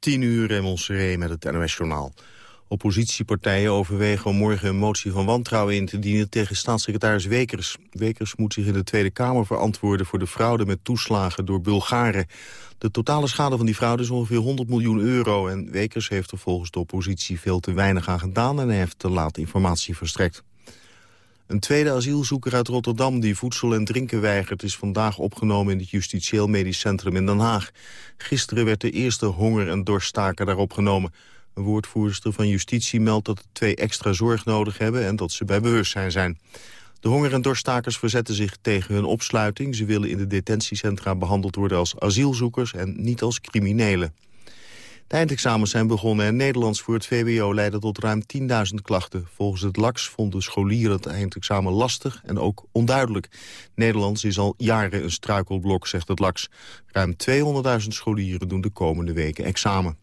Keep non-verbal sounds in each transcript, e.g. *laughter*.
10 uur Seré met het NOS-journaal. Oppositiepartijen overwegen om morgen een motie van wantrouwen in te dienen tegen staatssecretaris Wekers. Wekers moet zich in de Tweede Kamer verantwoorden voor de fraude met toeslagen door Bulgaren. De totale schade van die fraude is ongeveer 100 miljoen euro en Wekers heeft er volgens de oppositie veel te weinig aan gedaan en heeft te laat informatie verstrekt. Een tweede asielzoeker uit Rotterdam die voedsel en drinken weigert... is vandaag opgenomen in het Justitieel Medisch Centrum in Den Haag. Gisteren werd de eerste honger- en dorststaker daar opgenomen. Een woordvoerster van Justitie meldt dat de twee extra zorg nodig hebben... en dat ze bij bewustzijn zijn. De honger- en dorststakers verzetten zich tegen hun opsluiting. Ze willen in de detentiecentra behandeld worden als asielzoekers... en niet als criminelen. De eindexamens zijn begonnen en Nederlands voor het VWO leidde tot ruim 10.000 klachten. Volgens het LAX vonden scholieren het eindexamen lastig en ook onduidelijk. Nederlands is al jaren een struikelblok, zegt het LAX. Ruim 200.000 scholieren doen de komende weken examen.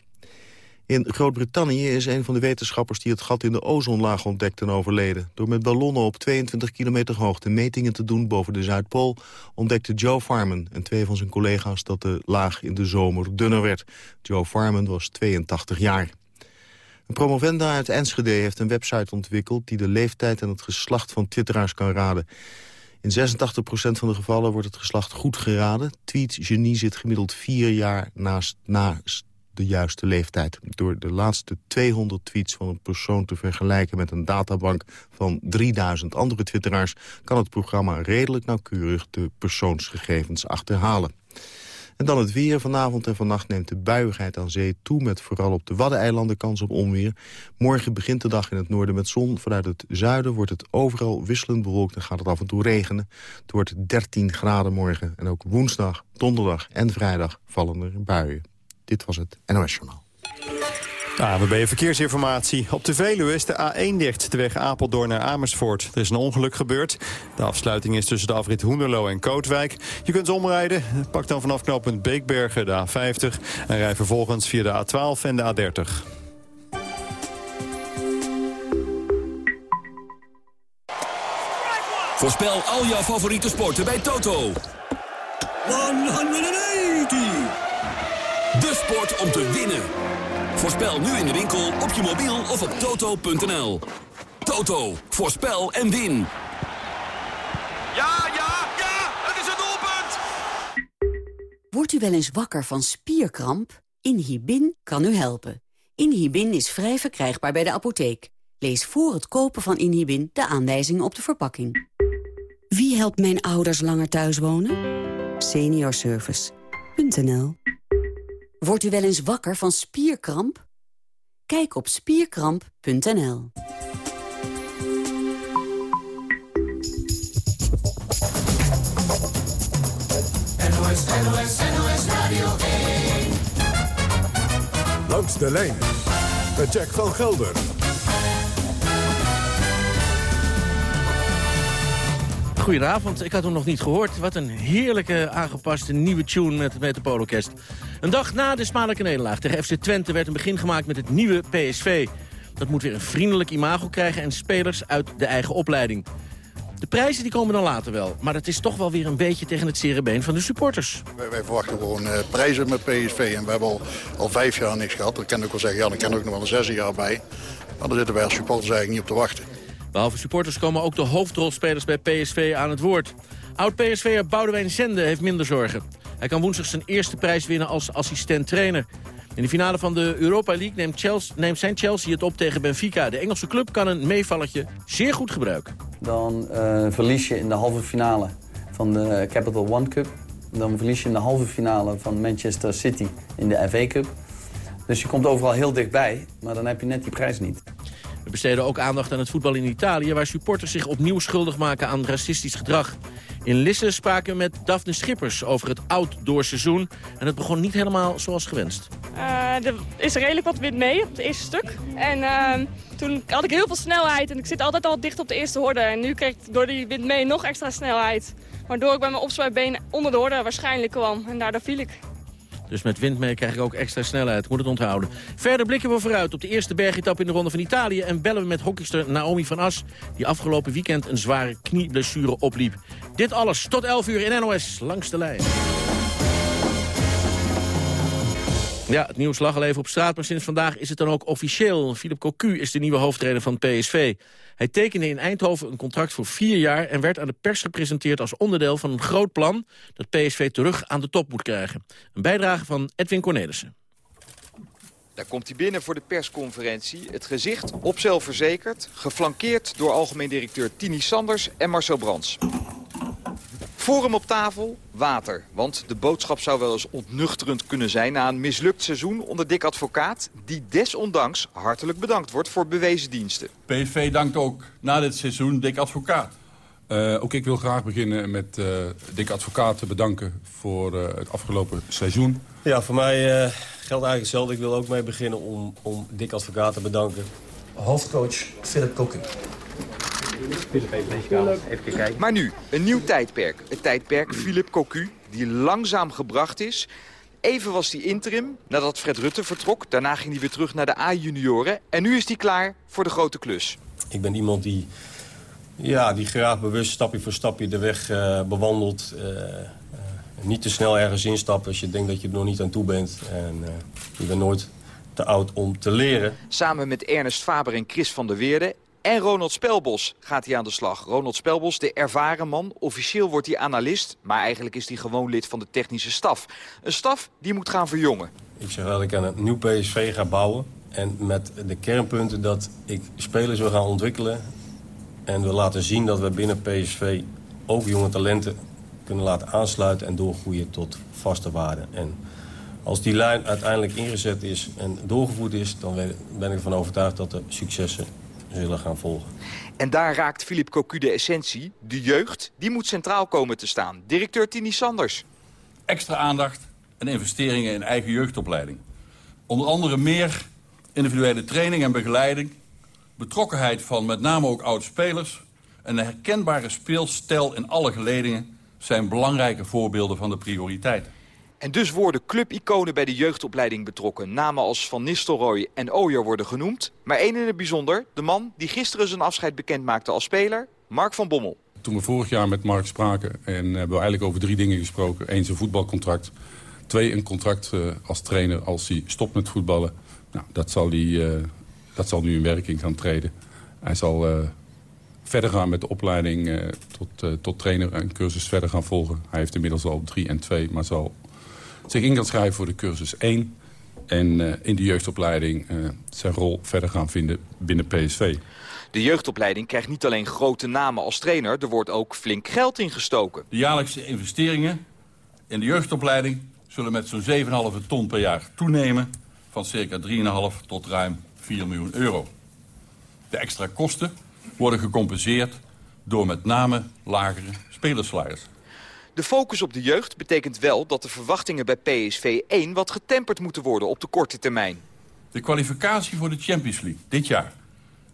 In Groot-Brittannië is een van de wetenschappers die het gat in de ozonlaag ontdekte en overleden. Door met ballonnen op 22 kilometer hoogte metingen te doen boven de Zuidpool... ontdekte Joe Farman en twee van zijn collega's dat de laag in de zomer dunner werd. Joe Farman was 82 jaar. Een promovenda uit Enschede heeft een website ontwikkeld... die de leeftijd en het geslacht van twitteraars kan raden. In 86% van de gevallen wordt het geslacht goed geraden. Tweet Genie zit gemiddeld vier jaar naast, naast de juiste leeftijd. Door de laatste 200 tweets van een persoon te vergelijken... met een databank van 3000 andere twitteraars... kan het programma redelijk nauwkeurig de persoonsgegevens achterhalen. En dan het weer. Vanavond en vannacht neemt de buiigheid aan zee toe... met vooral op de Waddeneilanden kans op onweer. Morgen begint de dag in het noorden met zon. Vanuit het zuiden wordt het overal wisselend bewolkt en gaat het af en toe regenen. Het wordt 13 graden morgen. En ook woensdag, donderdag en vrijdag vallen er buien. Dit was het NOS Journaal. AWB Verkeersinformatie. Op de Veluwe is de A1 dicht, de weg Apeldoorn naar Amersfoort. Er is een ongeluk gebeurd. De afsluiting is tussen de afrit Hoenderloo en Kootwijk. Je kunt omrijden. Pak dan vanaf knooppunt Beekbergen de A50... en rij vervolgens via de A12 en de A30. Voorspel al jouw favoriete sporten bij Toto. 180! Sport om te winnen. Voorspel nu in de winkel, op je mobiel of op toto.nl. Toto, voorspel en win. Ja, ja, ja, het is een doelpunt! Wordt u wel eens wakker van spierkramp? Inhibin kan u helpen. Inhibin is vrij verkrijgbaar bij de apotheek. Lees voor het kopen van Inhibin de aanwijzingen op de verpakking. Wie helpt mijn ouders langer thuis wonen? Seniorservice.nl Wordt u wel eens wakker van spierkramp? Kijk op spierkramp.nl. NOS, NOS, NOS Radio 1. Langs de lijn met Jack van Gelder. Goedenavond, ik had hem nog niet gehoord. Wat een heerlijke aangepaste nieuwe tune met het Metropoolorkest. Een dag na de smadelijke nederlaag tegen FC Twente werd een begin gemaakt met het nieuwe PSV. Dat moet weer een vriendelijk imago krijgen en spelers uit de eigen opleiding. De prijzen die komen dan later wel, maar dat is toch wel weer een beetje tegen het zere van de supporters. Wij, wij verwachten gewoon uh, prijzen met PSV en we hebben al, vijf jaar niks gehad. Dat kan ik ook wel zeggen, ja, dan kan ook nog wel een zesde jaar bij. Maar daar zitten wij als supporters eigenlijk niet op te wachten. Behalve supporters komen ook de hoofdrolspelers bij PSV aan het woord. Oud-PSV'er Boudewijn Zende heeft minder zorgen. Hij kan woensdag zijn eerste prijs winnen als assistent-trainer. In de finale van de Europa League neemt, Chelsea, neemt zijn Chelsea het op tegen Benfica. De Engelse club kan een meevalletje zeer goed gebruiken. Dan uh, verlies je in de halve finale van de Capital One Cup. Dan verlies je in de halve finale van Manchester City in de FA Cup. Dus je komt overal heel dichtbij, maar dan heb je net die prijs niet. We besteden ook aandacht aan het voetbal in Italië... waar supporters zich opnieuw schuldig maken aan racistisch gedrag. In Lisse spraken we met Daphne Schippers over het outdoorseizoen. En het begon niet helemaal zoals gewenst. Uh, er is redelijk wat wind mee op het eerste stuk. En uh, toen had ik heel veel snelheid en ik zit altijd al dicht op de eerste horde. En nu kreeg ik door die wind mee nog extra snelheid. Waardoor ik bij mijn opzwaaibeen onder de horde waarschijnlijk kwam. En daardoor viel ik. Dus met wind mee krijg ik ook extra snelheid. Moet het onthouden. Verder blikken we vooruit op de eerste bergetap in de Ronde van Italië... en bellen we met hockeyster Naomi van As... die afgelopen weekend een zware knieblessure opliep. Dit alles tot 11 uur in NOS langs de lijn. Ja, het nieuws lag al even op straat, maar sinds vandaag is het dan ook officieel. Philip Cocu is de nieuwe hoofdtrainer van PSV. Hij tekende in Eindhoven een contract voor vier jaar... en werd aan de pers gepresenteerd als onderdeel van een groot plan... dat PSV terug aan de top moet krijgen. Een bijdrage van Edwin Cornelissen. Daar komt hij binnen voor de persconferentie. Het gezicht op zelfverzekerd, geflankeerd door algemeen directeur Tini Sanders en Marcel Brands. Voor hem op tafel water. Want de boodschap zou wel eens ontnuchterend kunnen zijn... na een mislukt seizoen onder Dick Advocaat... die desondanks hartelijk bedankt wordt voor bewezen diensten. PSV dankt ook na dit seizoen Dick Advocaat. Uh, ook ik wil graag beginnen met uh, Dick Advocaat te bedanken voor uh, het afgelopen seizoen. Ja, voor mij geldt eigenlijk hetzelfde. Ik wil ook mee beginnen om, om Dick Advocaat te bedanken. Hoofdcoach Philip Kokken. Even kijken. Maar nu, een nieuw tijdperk. Het tijdperk Philip Cocu, die langzaam gebracht is. Even was hij interim, nadat Fred Rutte vertrok. Daarna ging hij weer terug naar de A-junioren. En nu is hij klaar voor de grote klus. Ik ben iemand die, ja, die graag bewust stapje voor stapje de weg uh, bewandelt. Uh, uh, niet te snel ergens instapt als je denkt dat je er nog niet aan toe bent. En je bent nooit te oud om te leren. Samen met Ernest Faber en Chris van der Weerde en Ronald Spelbos gaat hij aan de slag. Ronald Spelbos, de ervaren man. Officieel wordt hij analist, maar eigenlijk is hij gewoon lid van de technische staf. Een staf die moet gaan verjongen. Ik zeg dat ik aan een nieuw PSV ga bouwen. En met de kernpunten dat ik spelers wil gaan ontwikkelen. En wil laten zien dat we binnen PSV ook jonge talenten kunnen laten aansluiten... en doorgroeien tot vaste waarden. En als die lijn uiteindelijk ingezet is en doorgevoerd is... dan ben ik ervan overtuigd dat er successen zullen gaan volgen. En daar raakt Philip Cocu de essentie. De jeugd, die moet centraal komen te staan. Directeur Tini Sanders. Extra aandacht en investeringen in eigen jeugdopleiding. Onder andere meer individuele training en begeleiding. Betrokkenheid van met name ook oud-spelers. En een herkenbare speelstijl in alle geledingen... zijn belangrijke voorbeelden van de prioriteiten. En dus worden clubiconen bij de jeugdopleiding betrokken. Namen als Van Nistelrooy en Ooyer worden genoemd. Maar één in het bijzonder, de man die gisteren zijn afscheid bekend maakte als speler, Mark van Bommel. Toen we vorig jaar met Mark spraken en hebben we eigenlijk over drie dingen gesproken. Eén zijn voetbalcontract. Twee, een contract uh, als trainer als hij stopt met voetballen. Nou, dat zal, die, uh, dat zal nu in werking gaan treden. Hij zal verder gaan met de opleiding tot, tot trainer en cursus verder gaan volgen. Hij heeft inmiddels al drie en twee, maar zal zich in kan schrijven voor de cursus 1... en uh, in de jeugdopleiding uh, zijn rol verder gaan vinden binnen PSV. De jeugdopleiding krijgt niet alleen grote namen als trainer... er wordt ook flink geld ingestoken. De jaarlijkse investeringen in de jeugdopleiding... zullen met zo'n 7,5 ton per jaar toenemen... van circa 3,5 tot ruim 4 miljoen euro. De extra kosten worden gecompenseerd door met name lagere spelersalarissen. De focus op de jeugd betekent wel dat de verwachtingen bij PSV 1 wat getemperd moeten worden op de korte termijn. De kwalificatie voor de Champions League dit jaar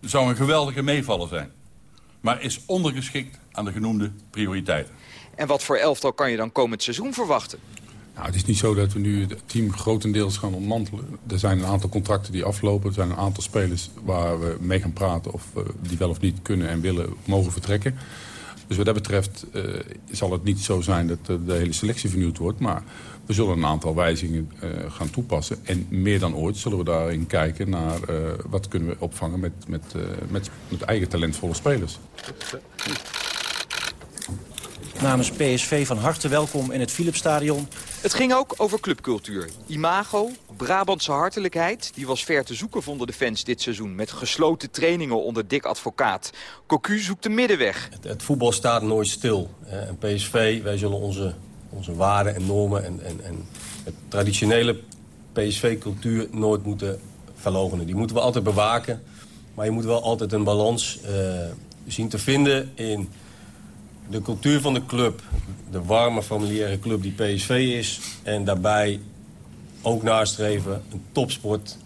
zou een geweldige meevaller zijn. Maar is ondergeschikt aan de genoemde prioriteiten. En wat voor elftal kan je dan komend seizoen verwachten? Nou, het is niet zo dat we nu het team grotendeels gaan ontmantelen. Er zijn een aantal contracten die aflopen. Er zijn een aantal spelers waar we mee gaan praten... of uh, die wel of niet kunnen en willen mogen vertrekken. Dus wat dat betreft uh, zal het niet zo zijn dat uh, de hele selectie vernieuwd wordt. Maar we zullen een aantal wijzigingen uh, gaan toepassen. En meer dan ooit zullen we daarin kijken naar wat kunnen we opvangen met, met, met, met eigen talentvolle spelers. Namens PSV van harte welkom in het Philipsstadion. Het ging ook over clubcultuur. Imago, Brabantse hartelijkheid, die was ver te zoeken vonden de fans dit seizoen... met gesloten trainingen onder dik advocaat. Cocu zoekt de middenweg. Het, het voetbal staat nooit stil. En PSV, wij zullen onze, onze waarden en normen en, en, en het traditionele PSV-cultuur nooit moeten verlogenen. Die moeten we altijd bewaken. Maar je moet wel altijd een balans uh, zien te vinden in de cultuur van de club. De warme, familiaire club die PSV is. En daarbij ook nastreven een topsport,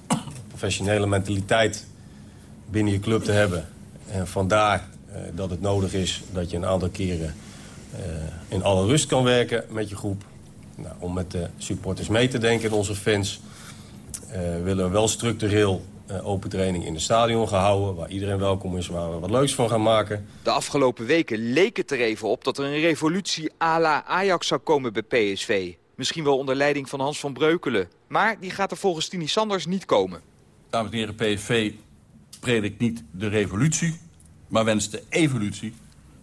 professionele mentaliteit binnen je club te hebben. En vandaar uh, dat het nodig is dat je een aantal keren uh, in alle rust kan werken met je groep. Nou, om met de supporters mee te denken en onze fans... Uh, willen we wel structureel open training in het stadion gehouden... waar iedereen welkom is, waar we wat leuks van gaan maken. De afgelopen weken leek het er even op dat er een revolutie à la Ajax zou komen bij PSV. Misschien wel onder leiding van Hans van Breukelen. Maar die gaat er volgens Tini Sanders niet komen. Dames en heren, PSV predikt niet de revolutie... maar wenst de evolutie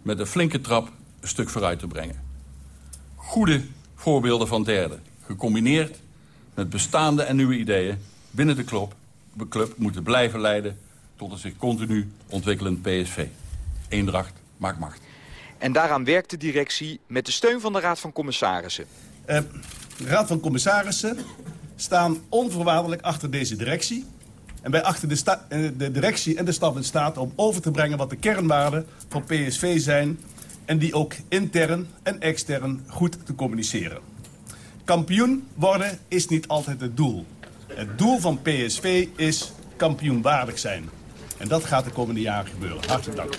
met een flinke trap een stuk vooruit te brengen. Goede voorbeelden van derden, gecombineerd met bestaande en nieuwe ideeën... binnen de club, de club moeten blijven leiden tot een zich continu ontwikkelend PSV. Eendracht maakt macht. En daaraan werkt de directie met de steun van de Raad van Commissarissen. Uh, de Raad van Commissarissen staan onvoorwaardelijk achter deze directie. En wij achter de, uh, de directie en de staf in staat om over te brengen wat de kernwaarden van PSV zijn... en die ook intern en extern goed te communiceren. Kampioen worden is niet altijd het doel. Het doel van PSV is kampioenwaardig zijn. En dat gaat de komende jaren gebeuren. Hartelijk dank.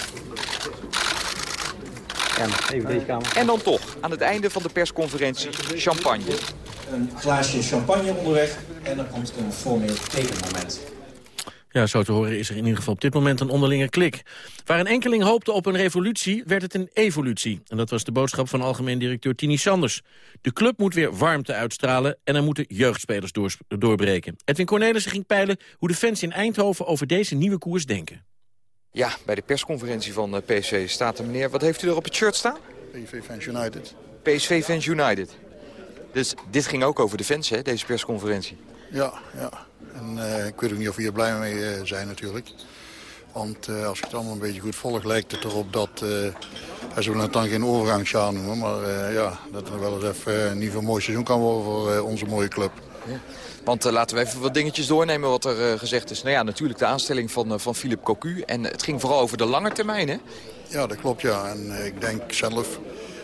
even deze kamer. En dan toch, aan het einde van de persconferentie, champagne. Een glaasje champagne onderweg en dan komt een formeel tekenmoment. Ja, zo te horen is er in ieder geval op dit moment een onderlinge klik. Waar een enkeling hoopte op een revolutie, werd het een evolutie. En dat was de boodschap van algemeen directeur Tini Sanders. De club moet weer warmte uitstralen en er moeten jeugdspelers doorbreken. Edwin Cornelissen ging peilen hoe de fans in Eindhoven over deze nieuwe koers denken. Ja, bij de persconferentie van eh, PSV staat er meneer... Wat heeft u er op het shirt staan? PSV Fans United. PSV Fans United. Dus dit ging ook over de fans, hè, deze persconferentie? Ja, ja. En uh, ik weet ook niet of we hier blij mee uh, zijn natuurlijk. Want uh, als je het allemaal een beetje goed volgt, lijkt het erop dat... hij zullen het dan geen overgangsjaar noemen, maar ja, dat er wel eens even een nieuw mooi seizoen kan worden voor onze mooie club. Ja. Want uh, laten we even wat dingetjes doornemen wat er uh, gezegd is. Nou ja, natuurlijk de aanstelling van, uh, van Philip Cocu. En het ging vooral over de lange termijn, hè? Ja, dat klopt, ja. En ik denk zelf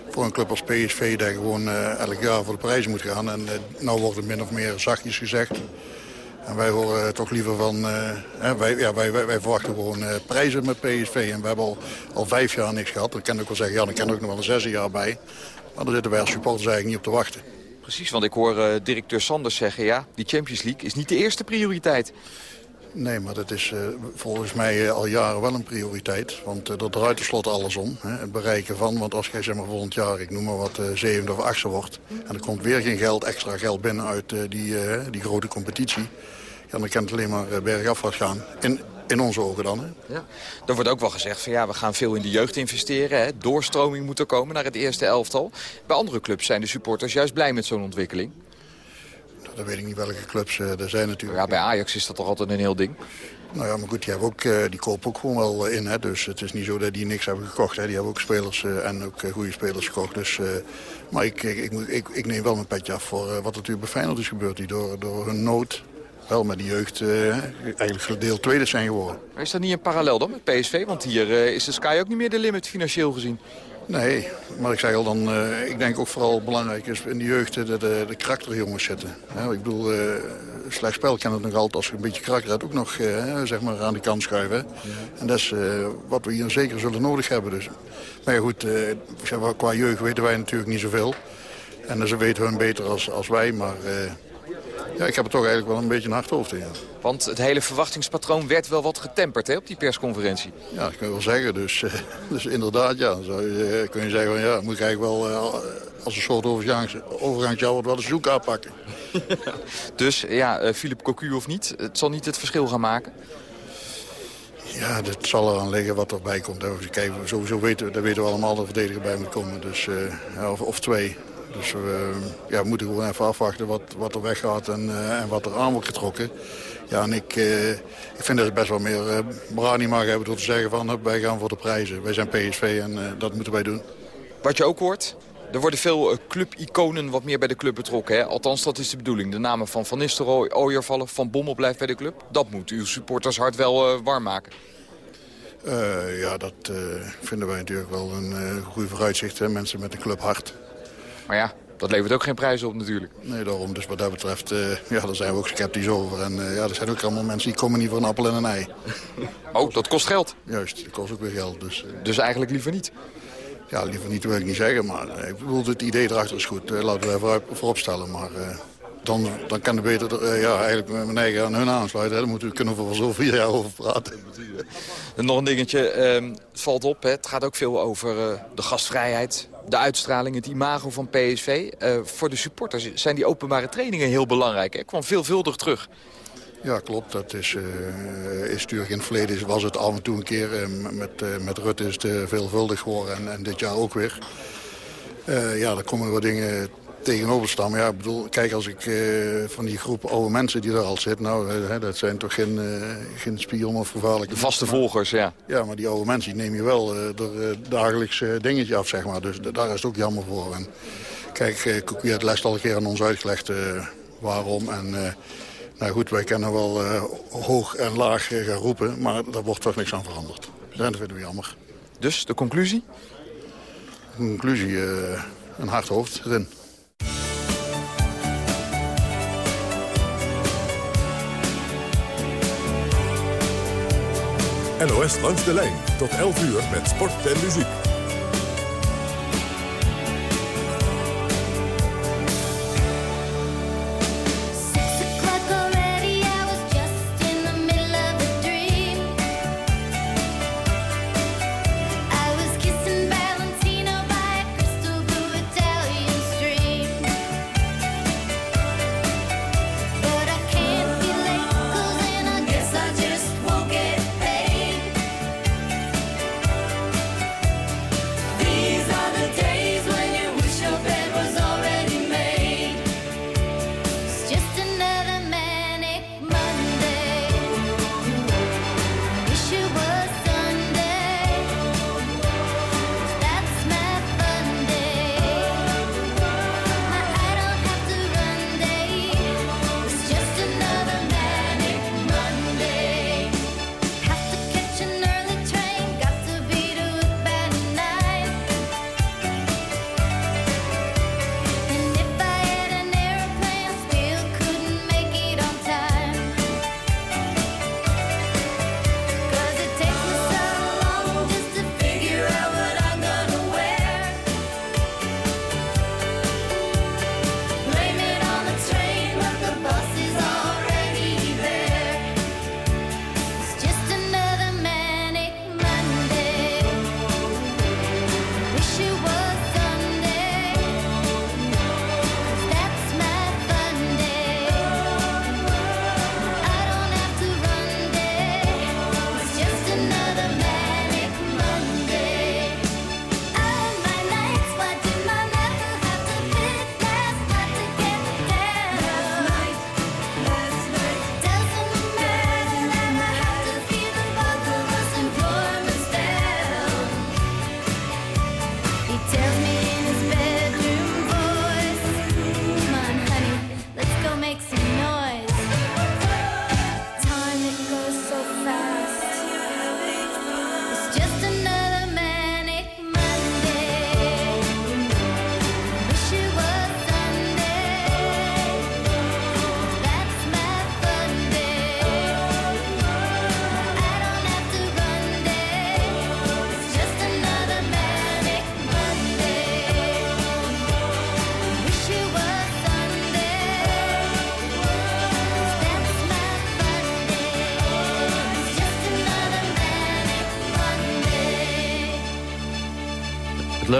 voor een club als PSV... dat gewoon elk jaar voor de prijs moet gaan. En nou wordt het min of meer zachtjes gezegd. En wij horen toch liever van... Hè, wij, ja, wij, wij, verwachten gewoon prijzen met PSV. En we hebben al, vijf jaar niks gehad. Dan kan ik wel zeggen, ja, dan kan er ook nog wel een zesde jaar bij. Maar daar zitten wij als supporters eigenlijk niet op te wachten. Precies, want ik hoor uh, directeur Sanders zeggen... ja, die Champions League is niet de eerste prioriteit. Nee, maar dat is uh, volgens mij uh, al jaren wel een prioriteit. Want uh, dat draait tenslotte alles om. Hè, het bereiken van, want als jij zeg maar, volgend jaar, ik noem maar wat, zevende of achtste wordt... en er komt weer geen geld, extra geld binnen uit die, die grote competitie... Dan kan het alleen maar bergafwaarts gaan. In, in onze ogen dan. Hè? Ja. Er wordt ook wel gezegd van ja, we gaan veel in de jeugd investeren. Hè. Doorstroming moet er komen naar het eerste elftal. Bij andere clubs zijn de supporters juist blij met zo'n ontwikkeling. Dat weet ik niet welke clubs uh, er zijn natuurlijk. Ja, bij Ajax is dat toch altijd een heel ding? Nou ja, maar goed, die, hebben ook, uh, die kopen ook gewoon wel in. Hè. Dus het is niet zo dat die niks hebben gekocht. Hè. Die hebben ook spelers en ook goede spelers gekocht. Dus, maar ik, ik, ik, ik, ik neem wel mijn petje af voor wat er natuurlijk bij Feyenoord is gebeurd. Die door, door hun nood wel met die jeugd uh, eigenlijk gedeeld tweede zijn geworden. Maar is dat niet een parallel dan met PSV? Want hier uh, is de Sky ook niet meer de limit financieel gezien. Nee, maar ik zeg al dan, uh, ik denk ook vooral belangrijk is in de jeugd de, de, de karakterjongens zitten. Ja, ik bedoel, slecht spel kan het nog altijd als je een beetje karakter hebt ook nog zeg maar aan de kant schuiven. Ja. En dat is wat we hier zeker zullen nodig hebben. Dus. Maar ja, goed, qua jeugd weten wij natuurlijk niet zoveel. En ze weten hun beter als, als wij, maar... Ja, ik heb er toch eigenlijk wel een beetje een hard hoofd in. Want het hele verwachtingspatroon werd wel wat getemperd hè, op die persconferentie. Ja, dat kun je wel zeggen. Dus, uh, *laughs* dus inderdaad, ja, dan zou je, uh, kun je zeggen, van, ja, moet ik eigenlijk wel uh, als een soort overgangs, overgangsjaar wel een zoek aanpakken. *laughs* dus ja, Philip Cocu of niet, het zal niet het verschil gaan maken? Ja, dat zal eraan liggen wat erbij komt. Kijk, sowieso weten, daar weten we allemaal dat de verdediger bij moet komen. Dus, ja, of, of twee. Dus we ja, moeten gewoon even afwachten wat, wat er weggaat en, uh, en wat er aan wordt getrokken. Ja, en ik, uh, ik vind dat ze best wel meer uh, brani mag hebben door te zeggen van wij gaan voor de prijzen. Wij zijn PSV en dat moeten wij doen. Wat je ook hoort, er worden veel clubiconen wat meer bij de club betrokken. Hè? Althans, dat is de bedoeling. De namen van Van Nistelrooy, Ooyervallen, Van Bommel blijft bij de club. Dat moet uw supporters hart wel warm maken. ja, dat vinden wij natuurlijk wel een goede vooruitzicht. Hè? Mensen met een club hart. Maar ja, dat levert ook geen prijs op natuurlijk. Nee, daarom. Dus wat dat betreft, uh, ja, daar zijn we ook sceptisch over. En uh, ja, er zijn ook allemaal mensen die komen niet voor een appel en een ei. *laughs* oh, dat kost geld? Juist, dat kost ook weer geld. Dus, uh... dus eigenlijk liever niet? Ja, liever niet wil ik niet zeggen. Maar ik bedoel, het idee erachter is goed. laten we even voorop stellen. Maar dan, dan kan de beter ja, eigenlijk met mijn eigen aan hun aansluiten. Hè. Daar moeten we, kunnen we wel zo vier jaar over praten. En nog een dingetje. Ehm, het valt op, hè. het gaat ook veel over de gastvrijheid de uitstraling, het imago van PSV. voor de supporters zijn die openbare trainingen heel belangrijk. Ik kwam veelvuldig terug. Ja, klopt. Dat is, is natuurlijk in het verleden was het af en toe een keer. met, met Rutte is het veelvuldig geworden en, en, dit jaar ook weer. ja, er komen wat dingen tegenover staan. Maar ja, ik bedoel, kijk, als ik uh, van die groep oude mensen die er al zitten... nou, uh, dat zijn toch geen, uh, geen spion of gevaarlijke... Vaste volgers, ja. Ja, maar die oude mensen die neem je wel er dagelijks dingetje af, zeg maar. Dus daar is het ook jammer voor. En, kijk, uh, Koekie had les al een keer aan ons uitgelegd waarom. En nou goed, wij kennen wel hoog en laag gaan roepen... maar daar wordt toch niks aan veranderd. Dus dat vinden we jammer. Dus, de conclusie? De conclusie, een hard hoofd erin. NOS langs de lijn tot 11 uur met sport en muziek.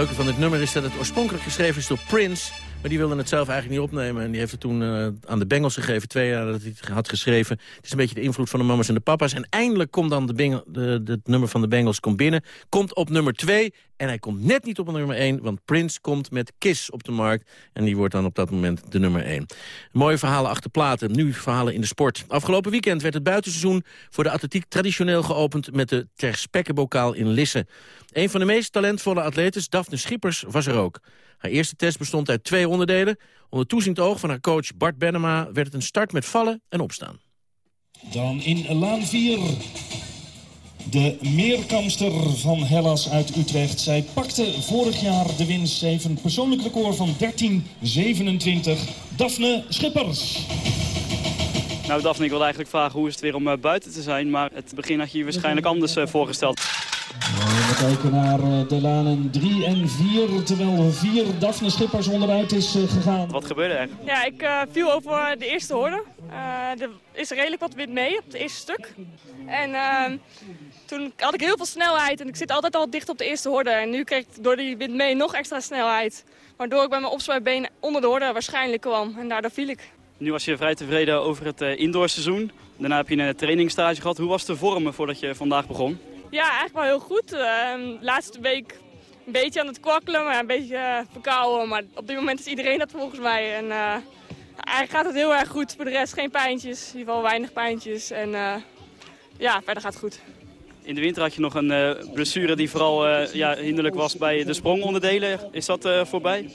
Leuke van dit nummer is dat het oorspronkelijk geschreven is door Prince... maar die wilde het zelf eigenlijk niet opnemen. En die heeft het toen uh, aan de Bengals gegeven, twee jaar dat hij het had geschreven. Het is een beetje de invloed van de mamas en de papa's. En eindelijk komt dan de, de, het nummer van de Bengals komt binnen. Komt op nummer twee en hij komt net niet op nummer 1, want Prince komt met Kiss op de markt. En die wordt dan op dat moment de nummer 1. Mooie verhalen achter platen, nu verhalen in de sport. Afgelopen weekend werd het buitenseizoen voor de atletiek traditioneel geopend... met de Terspekkenbokaal in Lisse. Een van de meest talentvolle atleten, Daphne Schippers, was er ook. Haar eerste test bestond uit twee onderdelen. Onder toeziend oog van haar coach Bart Benema werd het een start met vallen en opstaan. Dan in laan 4 de meerkamster van Hellas uit Utrecht. Zij pakte vorig jaar de winst. Ze heeft een persoonlijk record van 13.27. Daphne Schippers. Nou Daphne, ik wil eigenlijk vragen hoe is het weer om uh, buiten te zijn. Maar het begin had je je waarschijnlijk anders uh, voorgesteld. We kijken naar eh, de lanen 3 en 4, terwijl 4 Daphne Schippers onderuit is eh, gegaan. Wat gebeurde er? Ja, ik uh, viel over de eerste horde. Uh, er is redelijk wat wind mee op het eerste stuk. En uh, toen had ik heel veel snelheid en ik zit altijd al dicht op de eerste horde. En nu kreeg ik door die wind mee nog extra snelheid. Waardoor ik bij mijn opzwaaibeen onder de horde waarschijnlijk kwam. En daardoor viel ik. Nu was je vrij tevreden over het indoorseizoen. Daarna heb je een trainingsstage gehad. Hoe was de vorm voordat je vandaag begon? Ja, eigenlijk wel heel goed. Uh, laatste week een beetje aan het kwakkelen, maar een beetje uh, verkouden. Maar op dit moment is iedereen dat volgens mij. En uh, eigenlijk gaat het heel erg goed. Voor de rest geen pijntjes, in ieder geval weinig pijntjes. En ja, verder gaat het goed. In de winter had je nog een uh, blessure die vooral uh, ja, hinderlijk was bij de sprongonderdelen. Is dat uh, voorbij?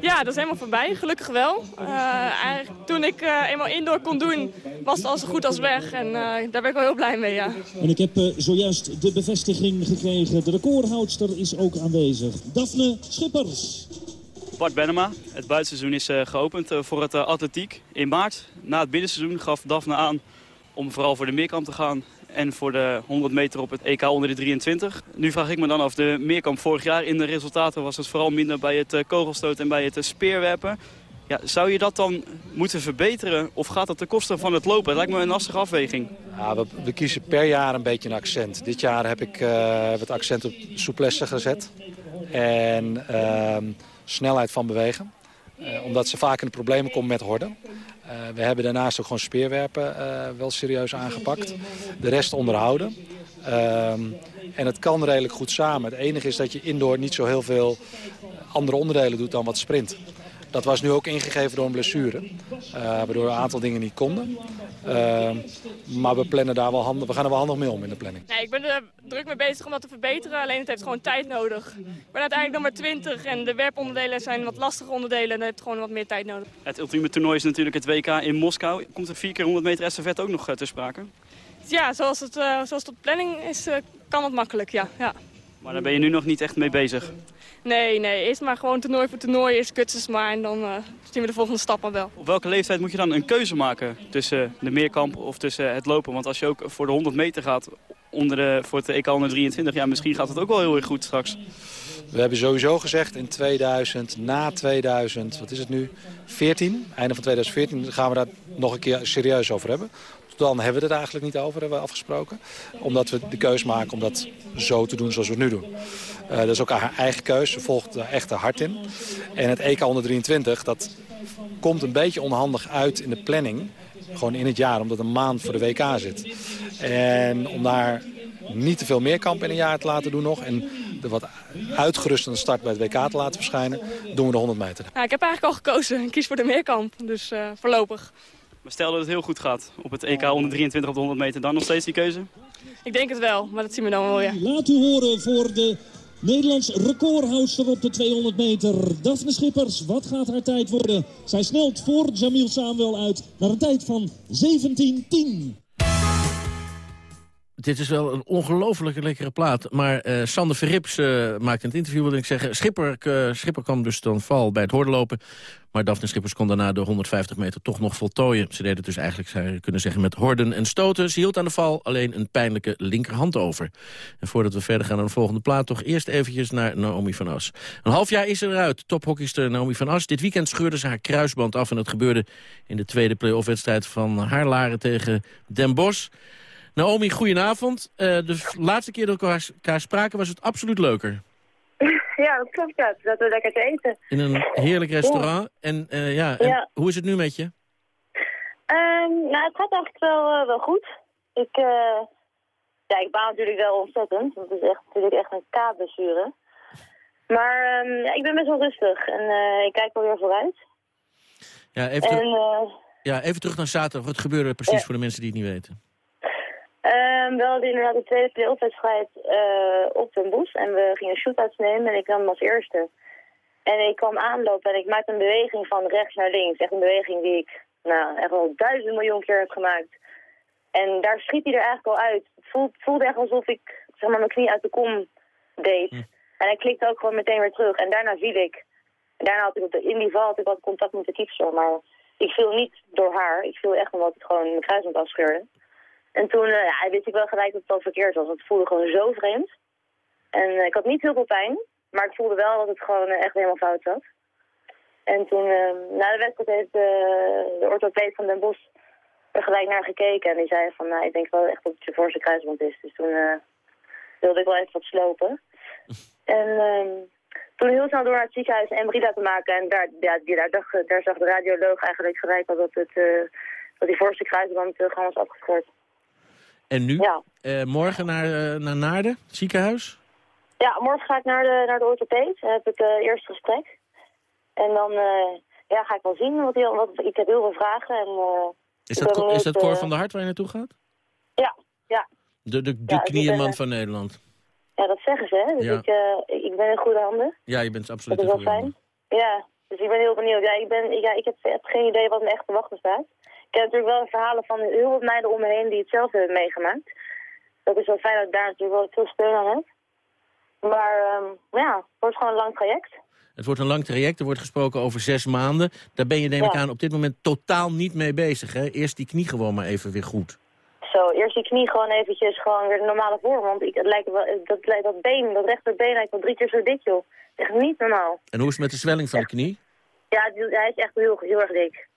Ja, dat is helemaal voorbij. Gelukkig wel. toen ik eenmaal indoor kon doen, was het al zo goed als weg. En daar ben ik wel heel blij mee, ja. En ik heb zojuist de bevestiging gekregen. De recordhoudster is ook aanwezig. Daphne Schippers. Bart Benema. Het buitenseizoen is geopend voor het atletiek. In maart, na het binnenseizoen, gaf Daphne aan om vooral voor de meerkamp te gaan en voor de 100 meter op het EK onder de 23. Nu vraag ik me dan af, de meerkamp vorig jaar in de resultaten was het vooral minder bij het eh, kogelstoot en bij het eh, speerwerpen. Ja, zou je dat dan moeten verbeteren of gaat dat ten koste van het lopen? Het lijkt me een lastige afweging. Ja, we, we, kiezen per jaar een beetje een accent. Dit jaar heb ik het accent op souplesse gezet en uh, snelheid van bewegen. Omdat ze vaak in de problemen komen met horden. Uh, we hebben daarnaast ook gewoon speerwerpen uh, wel serieus aangepakt. De rest onderhouden. Uh, en het kan redelijk goed samen. Het enige is dat je indoor niet zo heel veel andere onderdelen doet dan wat sprint. Dat was nu ook ingegeven door een blessure. Uh, waardoor een aantal dingen niet konden. Uh, maar we, plannen daar wel handig, we gaan er wel handig mee om in de planning. Nee, ik ben er druk mee bezig om dat te verbeteren. Alleen het heeft gewoon tijd nodig. Ik ben uiteindelijk nog maar 20 en de werponderdelen zijn wat lastige onderdelen. En dan heb je gewoon wat meer tijd nodig. Het ultieme toernooi is natuurlijk het WK in Moskou. Komt er 4 keer 100 meter estafette ook nog uh, ter sprake? Ja, zoals het, uh, zoals het op planning is, uh, kan het makkelijk, ja. ja. Maar daar ben je nu nog niet echt mee bezig? Nee, nee. Eerst maar gewoon toernooi voor toernooi, eerst kutsens maar en dan uh, zien we de volgende stappen wel. Op welke leeftijd moet je dan een keuze maken tussen de meerkamp of tussen het lopen? Want als je ook voor de 100 meter gaat onder de, voor het EK 123, ja, misschien gaat het ook wel heel erg goed straks. We hebben sowieso gezegd in 2000, na 2000, wat is het nu, 14, einde van 2014, gaan we daar nog een keer serieus over hebben dan hebben we het er eigenlijk niet over, hebben we afgesproken. Omdat we de keus maken om dat zo te doen zoals we het nu doen. Uh, dat is ook haar eigen keus, ze volgt er echt hard in. En het EK 123, dat komt een beetje onhandig uit in de planning. Gewoon in het jaar, omdat een maand voor de WK zit. En om daar niet te veel meerkamp in een jaar te laten doen nog... en de wat uitgerustende start bij het WK te laten verschijnen... doen we de 100 meter. Ja, ik heb eigenlijk al gekozen. Ik kies voor de meerkamp, dus uh, voorlopig. Maar stel dat het heel goed gaat op het EK 123 op de 100 meter, dan nog steeds die keuze? Ik denk het wel, maar dat zien we dan wel, ja. Laat u horen voor de Nederlands recordhoudster op de 200 meter. Daphne Schippers, wat gaat haar tijd worden? Zij snelt voor Jamil Samuel uit naar een tijd van 17-10 dit is wel een ongelooflijke lekkere plaat. Maar uh, Sander Verrips uh, maakte in het interview, wil ik zeggen... Schipper, uh, Schipper kwam dus dan val bij het hordenlopen. Maar Daphne Schippers kon daarna de 150 meter toch nog voltooien. Ze deed het dus eigenlijk, zou kunnen zeggen, met horden en stoten. Ze hield aan de val alleen een pijnlijke linkerhand over. En voordat we verder gaan naar de volgende plaat... toch eerst eventjes naar Naomi van As. Een half jaar is eruit, tophockeyster Naomi van As. Dit weekend scheurde ze haar kruisband af... en dat gebeurde in de tweede play-off-wedstrijd van Haarlaren tegen Den Bosch... Naomi, goedenavond. Uh, de laatste keer dat we elkaar spraken was het absoluut leuker. *laughs* Ja, dat klopt. Ja. Dat we lekker te eten. In een heerlijk restaurant. En, uh, ja, en ja, hoe is het nu met je? Um, nou, het gaat eigenlijk wel, uh, wel goed. Ik, ja, ik baal natuurlijk wel ontzettend. Want het is echt, natuurlijk echt een K-blessure. Maar um, ja, ik ben best wel rustig. En ik kijk wel weer vooruit. Ja, even, en, terug, ja, even terug naar zaterdag. Wat gebeurde precies ja. voor de mensen die het niet weten? Um, we hadden inderdaad de tweede playoff-wedstrijd uh, op Den Bosch. En we gingen shootouts nemen en ik nam hem als eerste. En ik kwam aanlopen en ik maakte een beweging van rechts naar links. Echt een beweging die ik nou, echt wel duizend miljoen keer heb gemaakt. En daar schiet hij er eigenlijk al uit. Het voelde, voelde echt alsof ik zeg maar, mijn knie uit de kom deed. Hm. En hij klikte ook gewoon meteen weer terug. En daarna viel ik. En daarna had ik op de, in die val had ik wat contact met de kiepster. Maar ik viel niet door haar. Ik viel echt omdat ik gewoon mijn kruisband afscheurde. En toen uh, ja, wist ik wel gelijk dat het al verkeerd was. Het voelde gewoon zo vreemd. En eh, ik had niet heel veel pijn, maar ik voelde wel dat het gewoon eh, echt helemaal fout zat. En toen, eh, na de wedstrijd heeft de, orthopeed van Den Bosch er gelijk naar gekeken. En die zei van, nou, ik denk wel echt dat het je voorste kruisband is. Dus toen eh, wilde ik wel even wat slopen. *laughs* En ehm, toen heel snel door naar het ziekenhuis een MRI laten maken. En daar, ja, die, daar, dacht, daar zag de radioloog eigenlijk gelijk al dat, het, eh, dat die voorste kruisband eh, gewoon was afgescheurd. En nu? Ja. Eh, morgen naar, eh, naar Naarden, ziekenhuis? Ja, morgen ga ik naar de, naar de orthopeed. Dan heb ik uh, eerst gesprek. En dan ja, ga ik wel zien. Wat, heel- wat, ik heb heel veel vragen. En, Is dat, is dat Cor van der Hart waar je naartoe gaat? Ja, ja. De, de, de Ja, die knieënman ben, van Nederland. ja, dat zeggen ze. Hè? Dus Ja. ik, ik ben in goede handen. Ja, je bent absoluut Dat is wel fijn. Ja, dus ik ben heel benieuwd. Ja, ik, ben, ja, ik heb, heb geen idee wat me echt te wachten staat. Ik heb natuurlijk wel verhalen van heel wat meiden om me heen die hetzelfde hebben meegemaakt. Dat is wel fijn dat ik daar natuurlijk wel veel steun aan heb. Maar ehm, ja, het wordt gewoon een lang traject. Het wordt een lang traject, er wordt gesproken over zes maanden. Daar ben je neem ik Ja. aan op dit moment totaal niet mee bezig. Hè? Eerst die knie gewoon maar even weer goed. Zo, eerst die knie gewoon eventjes gewoon weer de normale vorm. Want ik, het lijkt wel, dat, dat been, dat rechterbeen lijkt wel drie keer zo dik, joh. Echt niet normaal. En hoe is het met de zwelling van de knie? Ja, hij is echt heel, heel erg dik.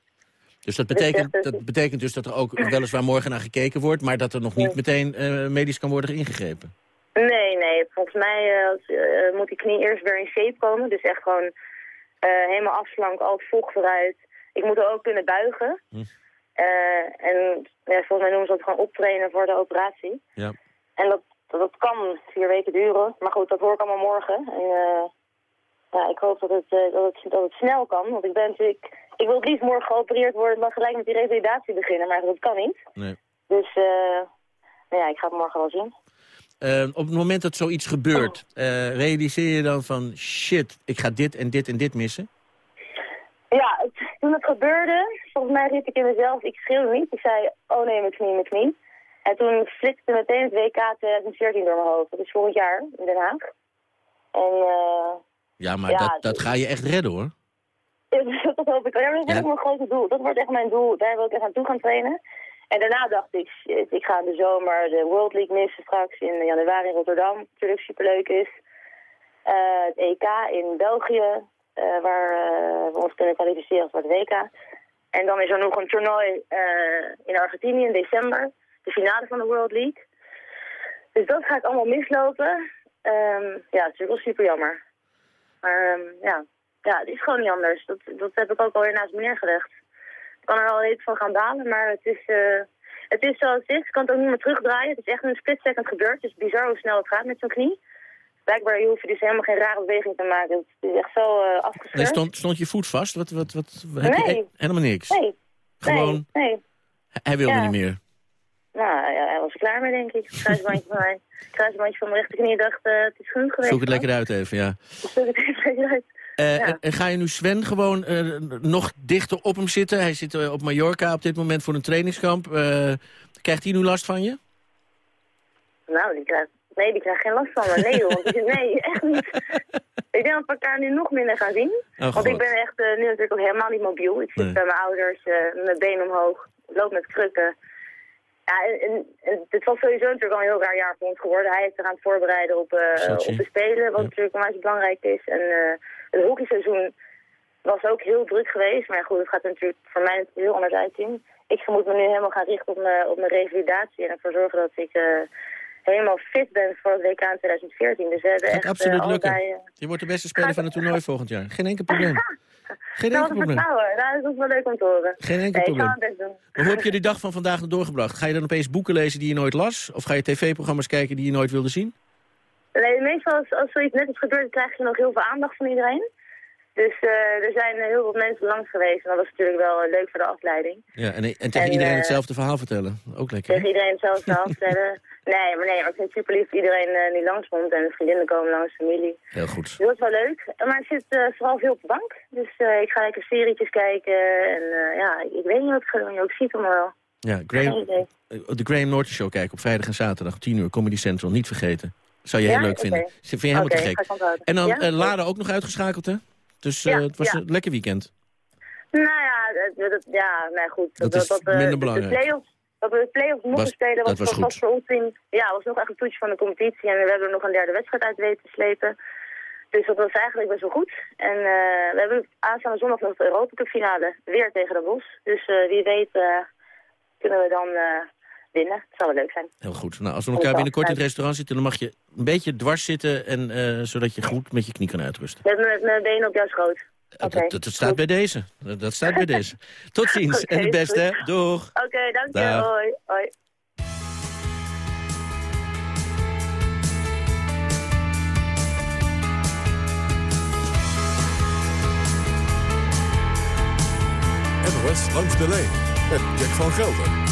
Dus dat betekent, echt- dat betekent dus dat er ook *clears throat* weliswaar morgen naar gekeken wordt... maar dat er nog niet meteen eh, medisch kan worden ingegrepen. Nee, nee. Volgens mij eh, eh, moet die knie eerst weer in shape komen. Dus echt gewoon eh, helemaal afslanken, al het vocht eruit. Ik moet er ook kunnen buigen. Eh, en ja, volgens mij noemen ze dat gewoon optrainen voor de operatie. Ja. En dat, dat, kan vier weken duren. Maar goed, dat hoor ik allemaal morgen. En eh, ja, ik hoop dat het, eh, dat, het, dat het snel kan. Want ik ben natuurlijk... Ik wil het liefst morgen geopereerd worden en dan gelijk met die revalidatie beginnen. Maar dat kan niet. Nee. Dus eh, nou ja, ik ga het morgen wel zien. Eh, op het moment dat zoiets gebeurt, eh, realiseer je dan van... shit, ik ga dit en dit en dit missen? Ja, het- toen het gebeurde, volgens mij riep ik in mezelf, ik schreeuwde niet. Ik zei, oh nee, mijn knie, mijn knie. En toen flitste meteen het WK 2014 door mijn hoofd. Dat is volgend jaar in Den Haag. En eh, Ja, maar Ja, dat, dat ga je echt redden, hoor. *laughs* dat hoop ik. Ja, dat echt mijn grote doel. Dat wordt echt mijn doel. Daar wil ik echt aan toe gaan trainen. En daarna dacht ik, shit, ik ga in de zomer de World League missen straks in januari in Rotterdam. Natuurlijk superleuk is. Eh, het EK in België, eh, waar eh, we ons kunnen kwalificeren voor het WK. En dan is er nog een toernooi in Argentinië in december. De finale van de World League. Dus dat ga ik allemaal mislopen. Ehm, ja, het is natuurlijk wel super jammer. Maar ehm, ja. Ja, het is gewoon niet anders. Dat, dat heb ik ook alweer naast me neergelegd. Ik kan er al iets van gaan balen, maar het is, eh, het is zoals het is. Ik kan het ook niet meer terugdraaien. Het is echt in een split second gebeurd. Het is bizar hoe snel het gaat met zo'n knie. Blijkbaar je hoef je dus helemaal geen rare beweging te maken. Het is echt zo afgescheurd. Nee, stond, stond je voet vast? Wat, wat, wat, heb je Nee. e- helemaal niks? Nee. Gewoon, Nee, nee. hij wilde Ja. niet meer. Nou, ja, hij was klaar mee, denk ik. Kruisbandje van mij. Kruisbandje van mijn rechterknie dacht, eh, het is genoeg geweest. Zoek het lekker uit even, ja. Zoek het even lekker uit. Eh, Ja. en, en ga je nu Sven gewoon eh, nog dichter op hem zitten? Hij zit eh, op Mallorca op dit moment voor een trainingskamp. Krijgt hij nu last van je? Nou, die krijgt... Nee, die krijgt geen last van me. Nee, die- *laughs* Nee, echt niet. Ik denk dat we elkaar nu nog minder gaan zien. Oh, want ik ben echt nu natuurlijk ook helemaal niet mobiel. Ik zit Nee. bij mijn ouders, met mijn benen omhoog, loop met krukken. Ja, en, en, en het was sowieso natuurlijk al een heel raar jaar voor ons geworden. Hij is er aan het voorbereiden op, op de Spelen, wat natuurlijk onwijs belangrijk is. En het hockeyseizoen was ook heel druk geweest. Maar goed, het gaat er natuurlijk voor mij natuurlijk heel anders uitzien. Ik moet me nu helemaal gaan richten op mijn, op mijn revalidatie en ervoor zorgen dat ik eh, helemaal fit ben voor het WK in 2014. Dus we hebben Gaat echt absoluut eh, lukken. allebei, eh, Je wordt de beste speler van het toernooi volgend jaar. Geen enkel probleem. *laughs* Geen nou, enkel probleem. Nou, dat is wel leuk om te horen. Geen enkel nee, probleem. Ik ga doen. Hoe heb je de dag van vandaag doorgebracht? Ga je dan opeens boeken lezen die je nooit las? Of ga je tv-programma's kijken die je nooit wilde zien? Nee, meestal als, als zoiets net is gebeurd, krijg je nog heel veel aandacht van iedereen. Dus eh, er zijn heel veel mensen langs geweest. En dat was natuurlijk wel eh, leuk voor de afleiding. Ja, en, en tegen En, iedereen eh, hetzelfde verhaal vertellen. Ook lekker. Tegen iedereen hetzelfde verhaal vertellen. *laughs* Nee, maar nee, maar ik vind het super lief dat iedereen eh, die langskomt. En de vriendinnen komen langs, familie. Heel goed. Dus dat is wel leuk. Maar ik zit vooral veel op de bank. Dus ik ga lekker serietjes kijken. En ja, ik, ik weet niet wat ik ga doen. Je ook ziet hem wel. Ja, Graham, de Graham Norton Show kijken op vrijdag en zaterdag. 10 uur, Comedy Central. Niet vergeten. Zou je Ja? heel leuk vinden. Vind je helemaal te gek. En dan Lada ook nog uitgeschakeld, hè? Dus eh, het was een lekker weekend. Nou ja, dat, dat- ja, nee, goed. Dat is eh, minder de- belangrijk. De play-offs, Dat we de play-offs mochten Was- spelen dat was was, goed. voor ons in, ja, was nog echt een toets van de competitie. En we hebben er nog een derde wedstrijd uit weten te slepen. Dus dat was eigenlijk best wel goed. En we hebben aanstaande zondag nog de Europa Cup finale. Weer tegen de Bos. Dus wie weet kunnen we dan winnen. Het zou wel leuk zijn. Heel goed. Nou, als we elkaar binnenkort in het restaurant zitten... dan mag je een beetje dwars zitten... En, eh, zodat je goed met je knie kan uitrusten. Met mijn- met mijn benen op jouw schoot. Oké. Dat, dat, dat staat bij deze. Dat, dat staat bij deze. *laughs* Tot ziens. En het beste, goed. Doeg. Oké, dank je. Hoi. Hoi. NOS langs de lijn met Jack van Gelder.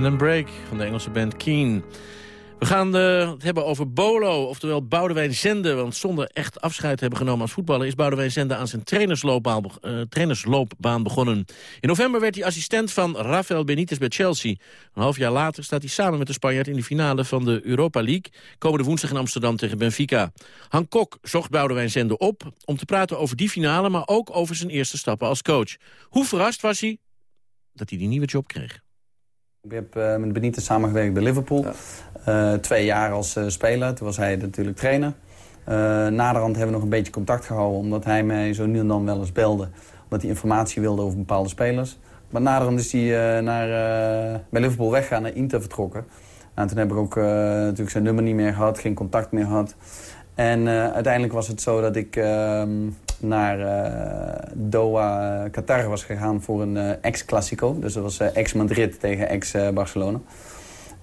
Band and Break van de Engelse band Keen. We gaan eh, het hebben over Bolo, oftewel Boudewijn Zende. Want zonder echt afscheid te hebben genomen als voetballer... is Boudewijn Zende aan zijn trainersloopbaan, eh, trainersloopbaan begonnen. In november werd hij assistent van Rafael Benitez bij Chelsea. Een half jaar later staat hij samen met de Spanjaard... in de finale van de Europa League. Komende woensdag in Amsterdam tegen Benfica. Han Kok zocht Boudewijn Zende op om te praten over die finale... maar ook over zijn eerste stappen als coach. Hoe verrast was hij dat hij die nieuwe job kreeg? Ik heb eh, met Benitez samengewerkt bij Liverpool. Eh, twee jaar als eh, speler. Toen was hij natuurlijk trainer. Naderhand hebben we nog een beetje contact gehouden... omdat hij mij zo nu en dan wel eens belde. Omdat hij informatie wilde over bepaalde spelers. Maar naderhand is hij naar, bij Liverpool weggegaan, naar Inter vertrokken. En toen heb ik ook natuurlijk zijn nummer niet meer gehad, geen contact meer gehad. En uiteindelijk was het zo dat ik ehm, naar eh, Doha, Qatar was gegaan voor een eh, ex-Classico. Dus dat was eh, ex-Madrid tegen ex-Barcelona.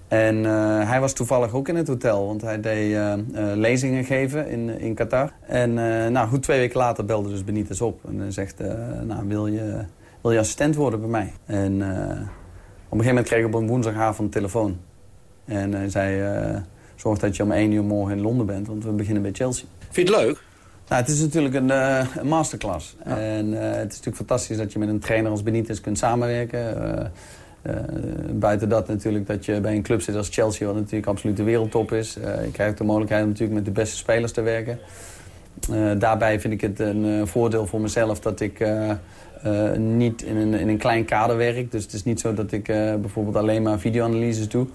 En hij was toevallig ook in het hotel, want hij deed eh, lezingen geven in, in Qatar. En nou, goed twee weken later belde dus Benitez op en hij zegt, nou, wil je, wil je assistent worden bij mij? En op een gegeven moment kreeg ik op een woensdagavond een telefoon. En hij zei, zorg dat je om één uur morgen in Londen bent, want we beginnen bij Chelsea. Vind je het leuk? Nou, het is natuurlijk een, eh, een masterclass. En eh, het is natuurlijk fantastisch dat je met een trainer als Benitez kunt samenwerken. Eh, buiten dat natuurlijk dat je bij een club zit als Chelsea, wat natuurlijk absoluut de wereldtop is. Je krijgt de mogelijkheid om natuurlijk met de beste spelers te werken. Daarbij vind ik het een voordeel voor mezelf dat ik niet in een, in een klein kader werk. Dus het is niet zo dat ik bijvoorbeeld alleen maar videoanalyses doe.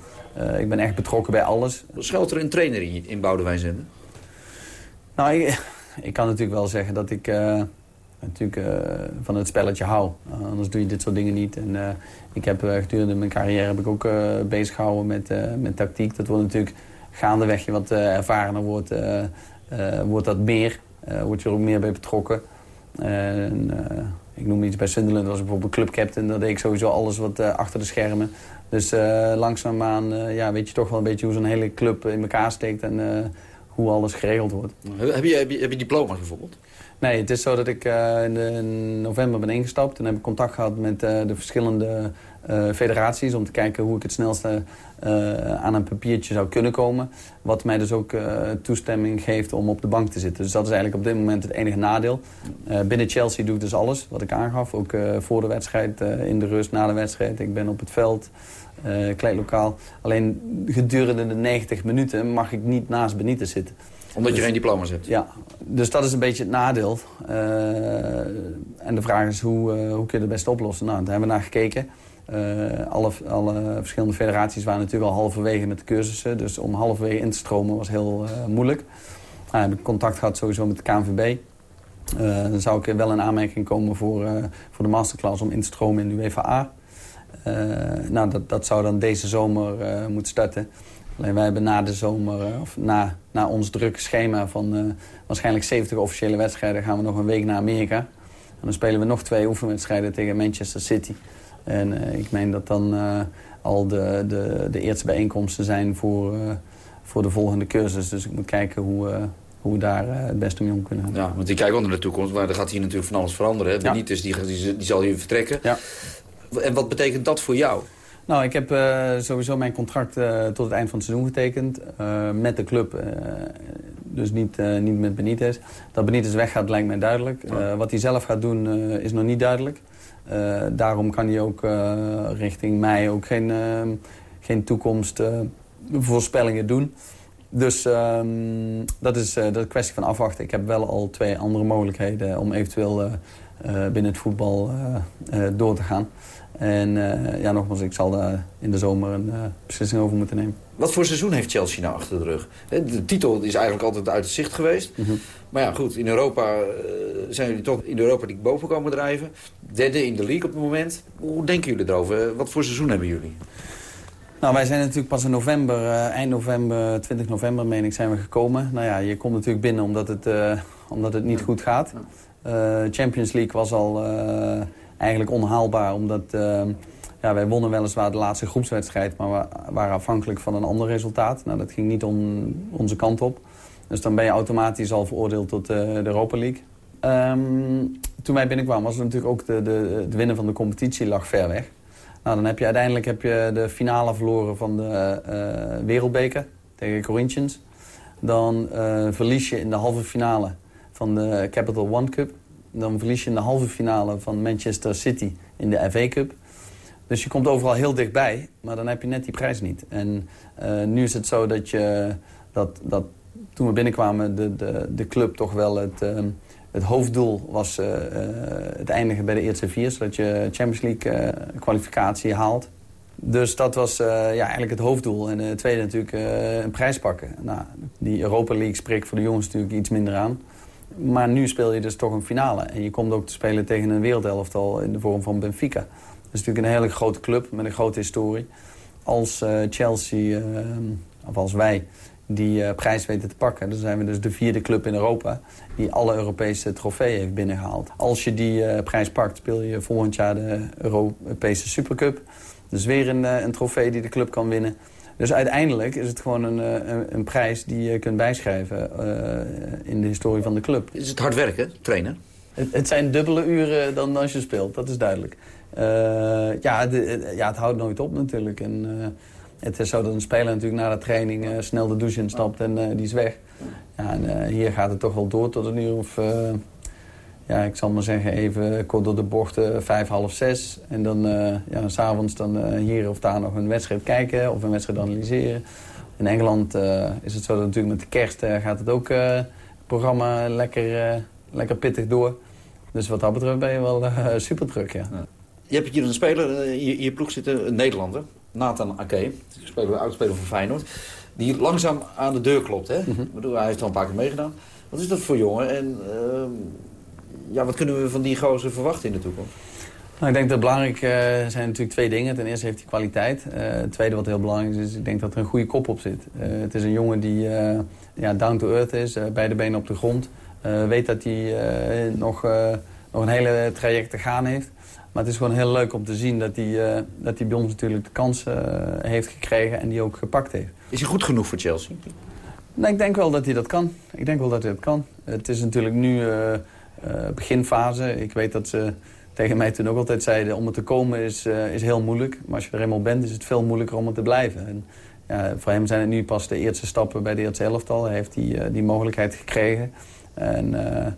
Ik ben echt betrokken bij alles. Schuilt er een trainer in, in Boudewijn Zenden? Nou, ik, ik kan natuurlijk wel zeggen dat ik eh, natuurlijk, eh, van het spelletje hou. Uh, anders doe je dit soort dingen niet. En, eh, ik heb eh, gedurende mijn carrière heb ik ook bezig gehouden met, met tactiek. Dat wordt natuurlijk gaandeweg je wat ervarener wordt, wordt dat meer. word je er ook meer bij betrokken. En, ik noem iets bij Sunderland, was bijvoorbeeld clubcaptain. Daar deed ik sowieso alles wat achter de schermen. Dus langzaamaan ja, weet je toch wel een beetje hoe zo'n hele club in elkaar steekt. En, hoe alles geregeld wordt. Heb je, heb je, heb je diploma's bijvoorbeeld? Nee, het is zo dat ik uh, in, de, in, november ben ingestapt. En heb ik contact gehad met uh, de verschillende uh, federaties... om te kijken hoe ik het snelste aan een papiertje zou kunnen komen. Wat mij dus ook toestemming geeft om op de bank te zitten. Dus dat is eigenlijk op dit moment het enige nadeel. binnen Chelsea doe ik dus alles wat ik aangaf. Ook voor de wedstrijd, in de rust, na de wedstrijd. Ik ben op het veld... Uh, kleedlokaal. Alleen gedurende de 90 minuten mag ik niet naast Benitez zitten. Omdat dus, je geen diploma's hebt? Ja, dus dat is een beetje het nadeel. Uh, en de vraag is, hoe, uh, hoe kun je het best oplossen? Nou, daar hebben we naar gekeken. alle, alle verschillende federaties waren natuurlijk al halverwege met de cursussen. Dus om halverwege in te stromen was heel moeilijk. Nou, heb ik contact gehad sowieso met de KNVB. dan zou ik wel in aanmerking komen voor, voor de masterclass om in te stromen in de UEFA nou, dat, dat zou dan deze zomer uh, moeten starten. Alleen wij hebben na de zomer, uh, of na, na ons drukke schema van waarschijnlijk 70 officiële wedstrijden... gaan we nog een week naar Amerika. En dan spelen we nog twee oefenwedstrijden tegen Manchester City. En ik meen dat dan al de, de, de eerste bijeenkomsten zijn voor, voor de volgende cursus. Dus ik moet kijken hoe, hoe we daar het beste mee om kunnen gaan. Ja, want die kijken ook naar de toekomst, maar er gaat hier natuurlijk van alles veranderen. Hè? Ja. Die, die, die zal hier vertrekken. Ja. En wat betekent dat voor jou? Nou, ik heb uh, sowieso mijn contract uh, tot het eind van het seizoen getekend. Uh, met de club. dus niet, niet met Benitez. Dat Benitez weggaat lijkt mij duidelijk. Wat hij zelf gaat doen is nog niet duidelijk. daarom kan hij ook richting mij ook geen, geen toekomstvoorspellingen doen. Dus um, dat, is, dat is een kwestie van afwachten. Ik heb wel al twee andere mogelijkheden om eventueel binnen het voetbal door te gaan. En ja, nogmaals, ik zal daar in de zomer een beslissing over moeten nemen. Wat voor seizoen heeft Chelsea nou achter de rug? De titel is eigenlijk altijd uit het zicht geweest. Mm -hmm. Maar ja, goed, in Europa uh, zijn jullie toch in Europa League boven komen drijven. Derde in de league op het moment. Hoe denken jullie erover? Wat voor seizoen hebben jullie? Nou, wij zijn natuurlijk pas in november, eind november, 20 november meen ik, zijn we gekomen. Nou ja, je komt natuurlijk binnen omdat het, omdat het niet goed gaat. Champions League was al eigenlijk onhaalbaar. Omdat uh, ja, wij wonnen weliswaar de laatste groepswedstrijd... maar we waren afhankelijk van een ander resultaat. Nou, dat ging niet om onze kant op. Dus dan ben je automatisch al veroordeeld tot de Europa League. Um, toen wij binnenkwamen was het natuurlijk ook de, de, het winnen van de competitie lag ver weg. Nou, dan heb je uiteindelijk heb je de finale verloren van de uh, wereldbeker tegen Corinthians. Dan verlies je in de halve finale van de Capital One Cup. Dan verlies je in de halve finale van Manchester City in de FA Cup. Dus je komt overal heel dichtbij, maar dan heb je net die prijs niet. En uh, nu is het zo dat, je, dat, dat toen we binnenkwamen de, de, de club toch wel het, uh, het hoofddoel was uh, het eindigen bij de eerste vier. Zodat je Champions League kwalificatie haalt. Dus dat was ja, eigenlijk het hoofddoel. En het tweede natuurlijk een prijs pakken. Nou, die Europa League spreekt voor de jongens natuurlijk iets minder aan. Maar nu speel je dus toch een finale. En je komt ook te spelen tegen een wereldelftal in de vorm van Benfica. Dat is natuurlijk een hele grote club met een grote historie. Als uh, Chelsea, uh, of als wij, die uh, prijs weten te pakken... dan zijn we dus de vierde club in Europa die alle Europese trofeeën heeft binnengehaald. Als je die prijs pakt, speel je volgend jaar de Europese Supercup. Dus weer een, een trofee die de club kan winnen. Dus uiteindelijk is het gewoon een, eh, een, een prijs die je kunt bijschrijven eh, in de historie van de club. Is het hard werken, trainen? Het, het zijn dubbele uren dan als je speelt, dat is duidelijk. Eh, ja, de- ja, het houdt nooit op natuurlijk. En, het is zo dat een speler natuurlijk na de training snel de douche instapt en die is weg. Ja, en, hier gaat het toch wel door tot een uur of... ja, ik zal maar zeggen, even kort door de bocht, eh, vijf, half zes. En dan, eh ja, s'avonds dan eh, hier of daar nog een wedstrijd kijken of een wedstrijd analyseren. In Engeland is het zo dat natuurlijk met de kerst gaat het ook het programma lekker, lekker pittig door. Dus wat dat betreft ben je wel *laughs* super druk, ja. Je hebt hier een speler in je, ploeg zitten, een Nederlander, Nathan Ake, speler, oudspeler van Feyenoord, die langzaam aan de deur klopt. Hè? Ik bedoel, hij heeft al een paar keer meegedaan. Wat is dat voor jongen en ehm, ja, wat kunnen we van die gozer verwachten in de toekomst? Nou, ik denk dat belangrijk eh, zijn natuurlijk twee dingen. Ten eerste heeft hij kwaliteit. Eh, het tweede wat heel belangrijk is, is ik denk dat er een goede kop op zit. Eh, het is een jongen die eh, ja, down to earth is, beide benen op de grond. Eh, weet dat hij eh, nog, eh, nog een hele traject te gaan heeft. Maar het is gewoon heel leuk om te zien dat hij, eh, dat hij bij ons natuurlijk de kans heeft gekregen en die ook gepakt heeft. Is hij goed genoeg voor Chelsea? Nou, ik denk wel dat hij dat kan. Ik denk wel dat hij dat kan. Het is natuurlijk nu beginfase. Ik weet dat ze tegen mij toen ook altijd zeiden... om er te komen is, eh, is heel moeilijk. Maar als je er eenmaal bent, is het veel moeilijker om er te blijven. En, voor hem zijn het nu pas de eerste stappen bij de eerste elftal. Hij heeft die, eh, die mogelijkheid gekregen. En eh,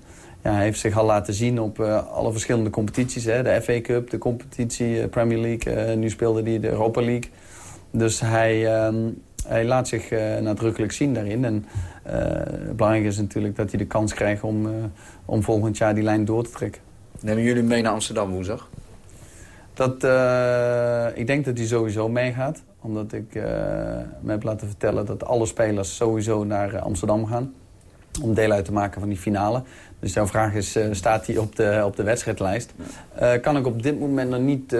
ja, hij heeft zich al laten zien op eh, alle verschillende competities. Hè. De FA Cup, de competitie, eh, Premier League. eh, nu speelde hij de Europa League. Dus hij, ehm, hij laat zich eh, nadrukkelijk zien daarin. En eh, belangrijk is natuurlijk dat hij de kans krijgt om, eh, om volgend jaar die lijn door te trekken. Nemen jullie mee naar Amsterdam woensdag? Dat, ik denk dat hij sowieso meegaat. Omdat ik me heb laten vertellen dat alle spelers sowieso naar Amsterdam gaan. Om deel uit te maken van die finale. Dus jouw vraag is, staat hij op de, op de wedstrijdlijst? Kan ik op dit moment nog, niet,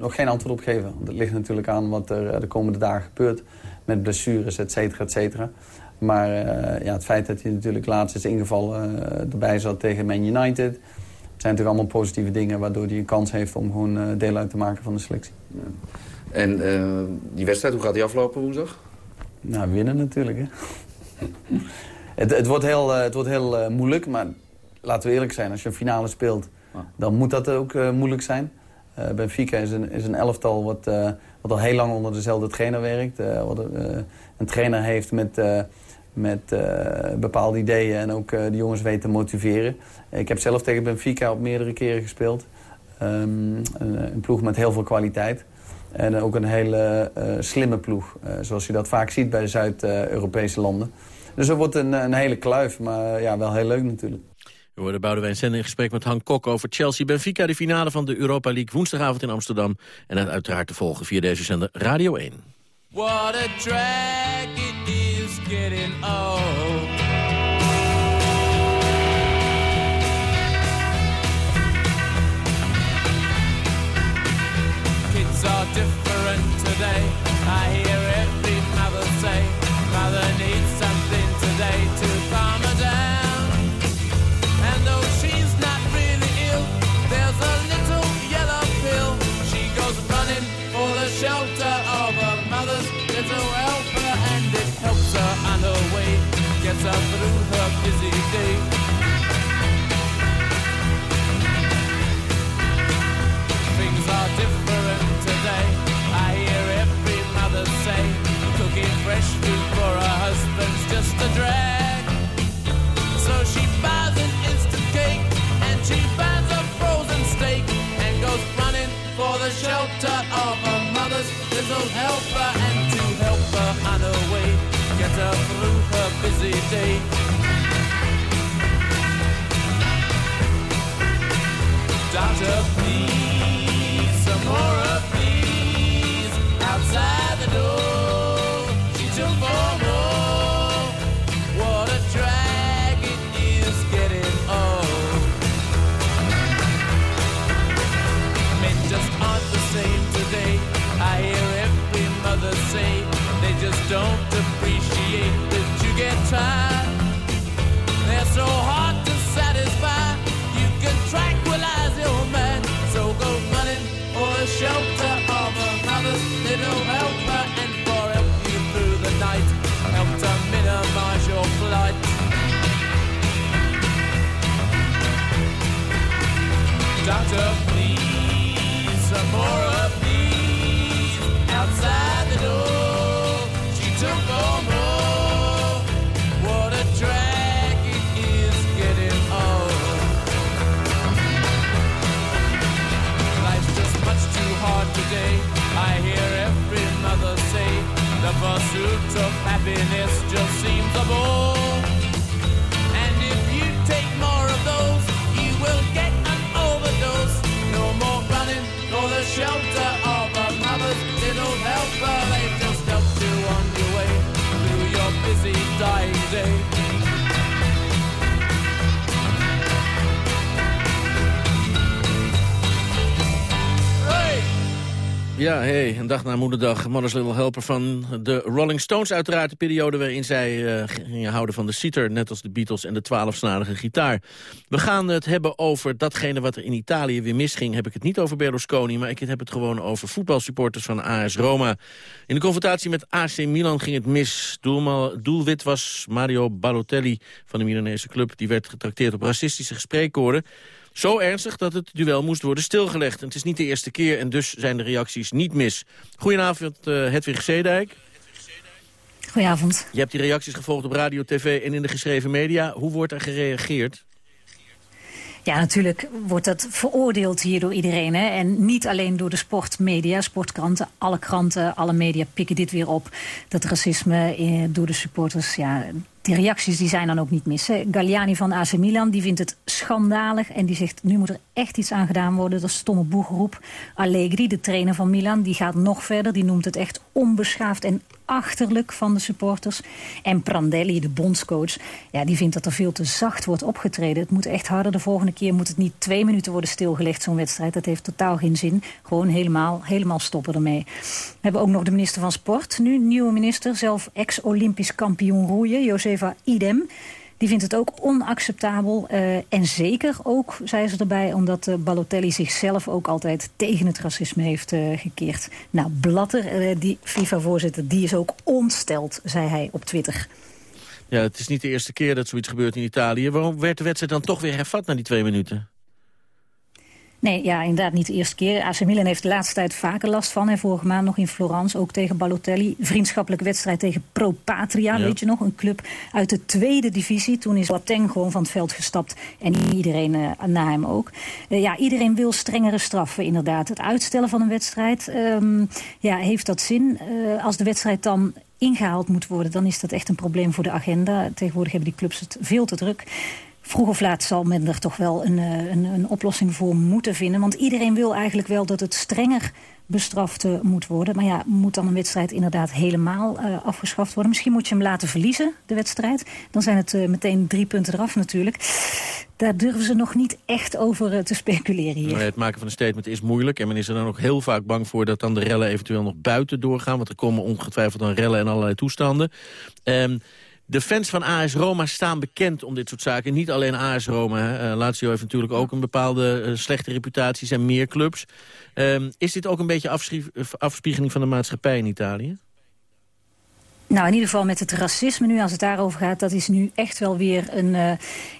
nog geen antwoord op geven. Want het ligt natuurlijk aan wat er eh, de komende dagen gebeurt. Met blessures, et cetera, et cetera. Maar eh, ja, het feit dat hij natuurlijk laatst is ingevallen eh, erbij zat tegen Man United... Het zijn natuurlijk allemaal positieve dingen waardoor hij een kans heeft om gewoon deel uit te maken van de selectie. En die wedstrijd, hoe gaat die aflopen woensdag? Nou, winnen natuurlijk, hè. het, het wordt heel, het wordt heel moeilijk, maar laten we eerlijk zijn. Als je een finale speelt, dan moet dat ook moeilijk zijn. Eh, Benfica is een, is een elftal wat, eh, wat al heel lang onder dezelfde trainer werkt. eh, wat een trainer heeft met, met bepaalde ideeën en ook de jongens weten te motiveren. Ik heb zelf tegen Benfica op meerdere keren gespeeld. Ehm, een, ploeg met heel veel kwaliteit. En ook een hele slimme ploeg, zoals je dat vaak ziet bij de Zuid-Europese landen. Dus het wordt een, een hele kluif, maar ja, wel heel leuk natuurlijk. We worden Boudewijn Zender in gesprek met Han Kok over Chelsea-Benfica... de finale van de Europa League woensdagavond in Amsterdam. En dat uiteraard te volgen via deze zender Radio 1. What a drag is getting old. Kids are different today. I hear pursuit of happiness just seems a bore. Ja, hey, een dag na moederdag. Mother's Little Helper van de Rolling Stones uiteraard. De periode waarin zij eh, gingen houden van de citer, net als de Beatles en de twaalfsnarige gitaar. We gaan het hebben over datgene wat er in Italië weer misging. Heb ik het niet over Berlusconi, maar ik heb het gewoon over voetbalsupporters van AS Roma. In de confrontatie met AC Milan ging het mis. Doelwit was Mario Balotelli van de Milanese club. Die werd getrakteerd op racistische gespreekkoorden. Zo ernstig dat het duel moest worden stilgelegd. En het is niet de eerste keer en dus zijn de reacties niet mis. Goedenavond, eh Hedwig Zeedijk. Goedenavond. Je hebt die reacties gevolgd op radio, tv en in de geschreven media. Hoe wordt er gereageerd? Ja, natuurlijk wordt dat veroordeeld hier door iedereen. Hè? En niet alleen door de sportmedia, sportkranten. Alle kranten, alle media pikken dit weer op. Dat racisme eh, door de supporters, ja, die reacties die zijn dan ook niet mis. Hè. Galliani van AC Milan die vindt het schandalig en die zegt nu moet er echt iets aan gedaan worden. Dat stomme boegeroep. Allegri, de trainer van Milan, die gaat nog verder. Die noemt het echt onbeschaafd en achterlijk van de supporters. En Prandelli, de bondscoach, ja, die vindt dat er veel te zacht wordt opgetreden. Het moet echt harder. De volgende keer moet het niet twee minuten worden stilgelegd, zo'n wedstrijd. Dat heeft totaal geen zin. Gewoon helemaal, helemaal stoppen ermee. We hebben ook nog de minister van Sport. Nu nieuwe minister, zelf ex-Olympisch kampioen roeien, Josefa Idem. Die vindt het ook onacceptabel. eh, en zeker ook, zei ze erbij, omdat eh, Balotelli zichzelf ook altijd tegen het racisme heeft eh, gekeerd. Nou, Blatter, die FIFA-voorzitter, die is ook ontsteld, zei hij op Twitter. Ja, het is niet de eerste keer dat zoiets gebeurt in Italië. Waarom werd de wedstrijd dan toch weer hervat na die twee minuten? Nee, ja, inderdaad niet de eerste keer. AC Milan heeft de laatste tijd vaker last van. En vorige maand nog in Florence, ook tegen Balotelli. Vriendschappelijke wedstrijd tegen Pro Patria, Ja. weet je nog? Een club uit de tweede divisie. Toen is Boateng gewoon van het veld gestapt. En iedereen eh, na hem ook. Eh, ja, iedereen wil strengere straffen, inderdaad. Het uitstellen van een wedstrijd, ehm, ja, heeft dat zin? Eh, als de wedstrijd dan ingehaald moet worden, dan is dat echt een probleem voor de agenda. Tegenwoordig hebben die clubs het veel te druk. Vroeg of laat zal men er toch wel een, eh, een, een oplossing voor moeten vinden. Want iedereen wil eigenlijk wel dat het strenger bestraft eh, moet worden. Maar ja, moet dan een wedstrijd inderdaad helemaal eh, afgeschaft worden? Misschien moet je hem laten verliezen, de wedstrijd. Dan zijn het meteen drie punten eraf natuurlijk. Daar durven ze nog niet echt over te speculeren hier. Het maken van een statement is moeilijk. En men is er dan ook heel vaak bang voor dat dan de rellen eventueel nog buiten doorgaan. Want er komen ongetwijfeld dan rellen en allerlei toestanden. Ehm, de fans van AS Roma staan bekend om dit soort zaken. Niet alleen AS Roma. Hè. Eh, Lazio heeft natuurlijk ook een bepaalde eh, slechte reputatie. Zijn meer clubs. Ehm, is dit ook een beetje eh, afspiegeling van de maatschappij in Italië? Nou, in ieder geval met het racisme nu, als het daarover gaat... dat is nu echt wel weer een, eh,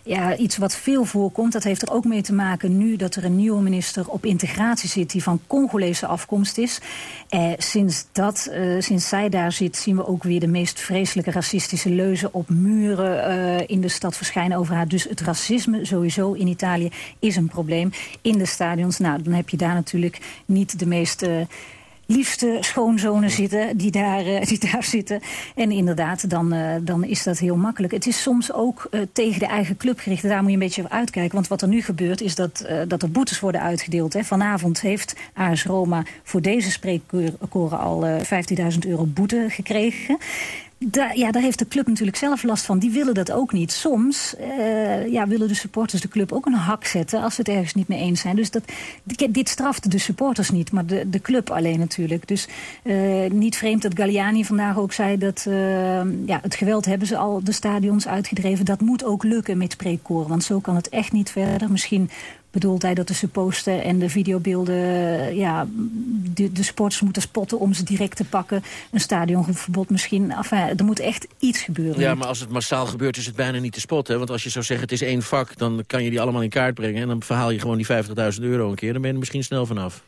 ja, iets wat veel voorkomt. Dat heeft er ook mee te maken nu dat er een nieuwe minister op integratie zit... die van Congolese afkomst is. Eh, sinds, dat, eh, sinds zij daar zit, zien we ook weer de meest vreselijke racistische leuzen... op muren in de stad verschijnen over haar. Dus het racisme sowieso in Italië is een probleem. In de stadions, nou, dan heb je daar natuurlijk niet de meest... liefste schoonzonen zitten die daar, eh, die daar zitten. En inderdaad, dan, eh, dan is dat heel makkelijk. Het is soms ook eh, tegen de eigen club gericht. Daar moet je een beetje op uitkijken. Want wat er nu gebeurt is dat, dat er boetes worden uitgedeeld. Hè. Vanavond heeft AS Roma voor deze spreekkoren al eh 15.000 euro boete gekregen. Daar, ja, daar heeft de club natuurlijk zelf last van. Die willen dat ook niet. Soms eh, ja, willen de supporters de club ook een hak zetten... als ze het ergens niet mee eens zijn. Dus dat, dit- straft de supporters niet, maar de, de club alleen natuurlijk. Dus eh, niet vreemd dat Galliani vandaag ook zei... dat eh, ja, het geweld hebben ze al de stadions uitgedreven. Dat moet ook lukken met spreekkoren, want zo kan het echt niet verder. Misschien bedoelt hij dat de supposten en de videobeelden... eh, ja, de, de sporters moeten spotten om ze direct te pakken. Een stadionverbod misschien. Enfin, er moet echt iets gebeuren. Ja, maar als het massaal gebeurt is het bijna niet te spotten. Want als je zou zeggen het is één vak, dan kan je die allemaal in kaart brengen. En dan verhaal je gewoon die 50.000 euro een keer. Dan ben je er misschien snel vanaf.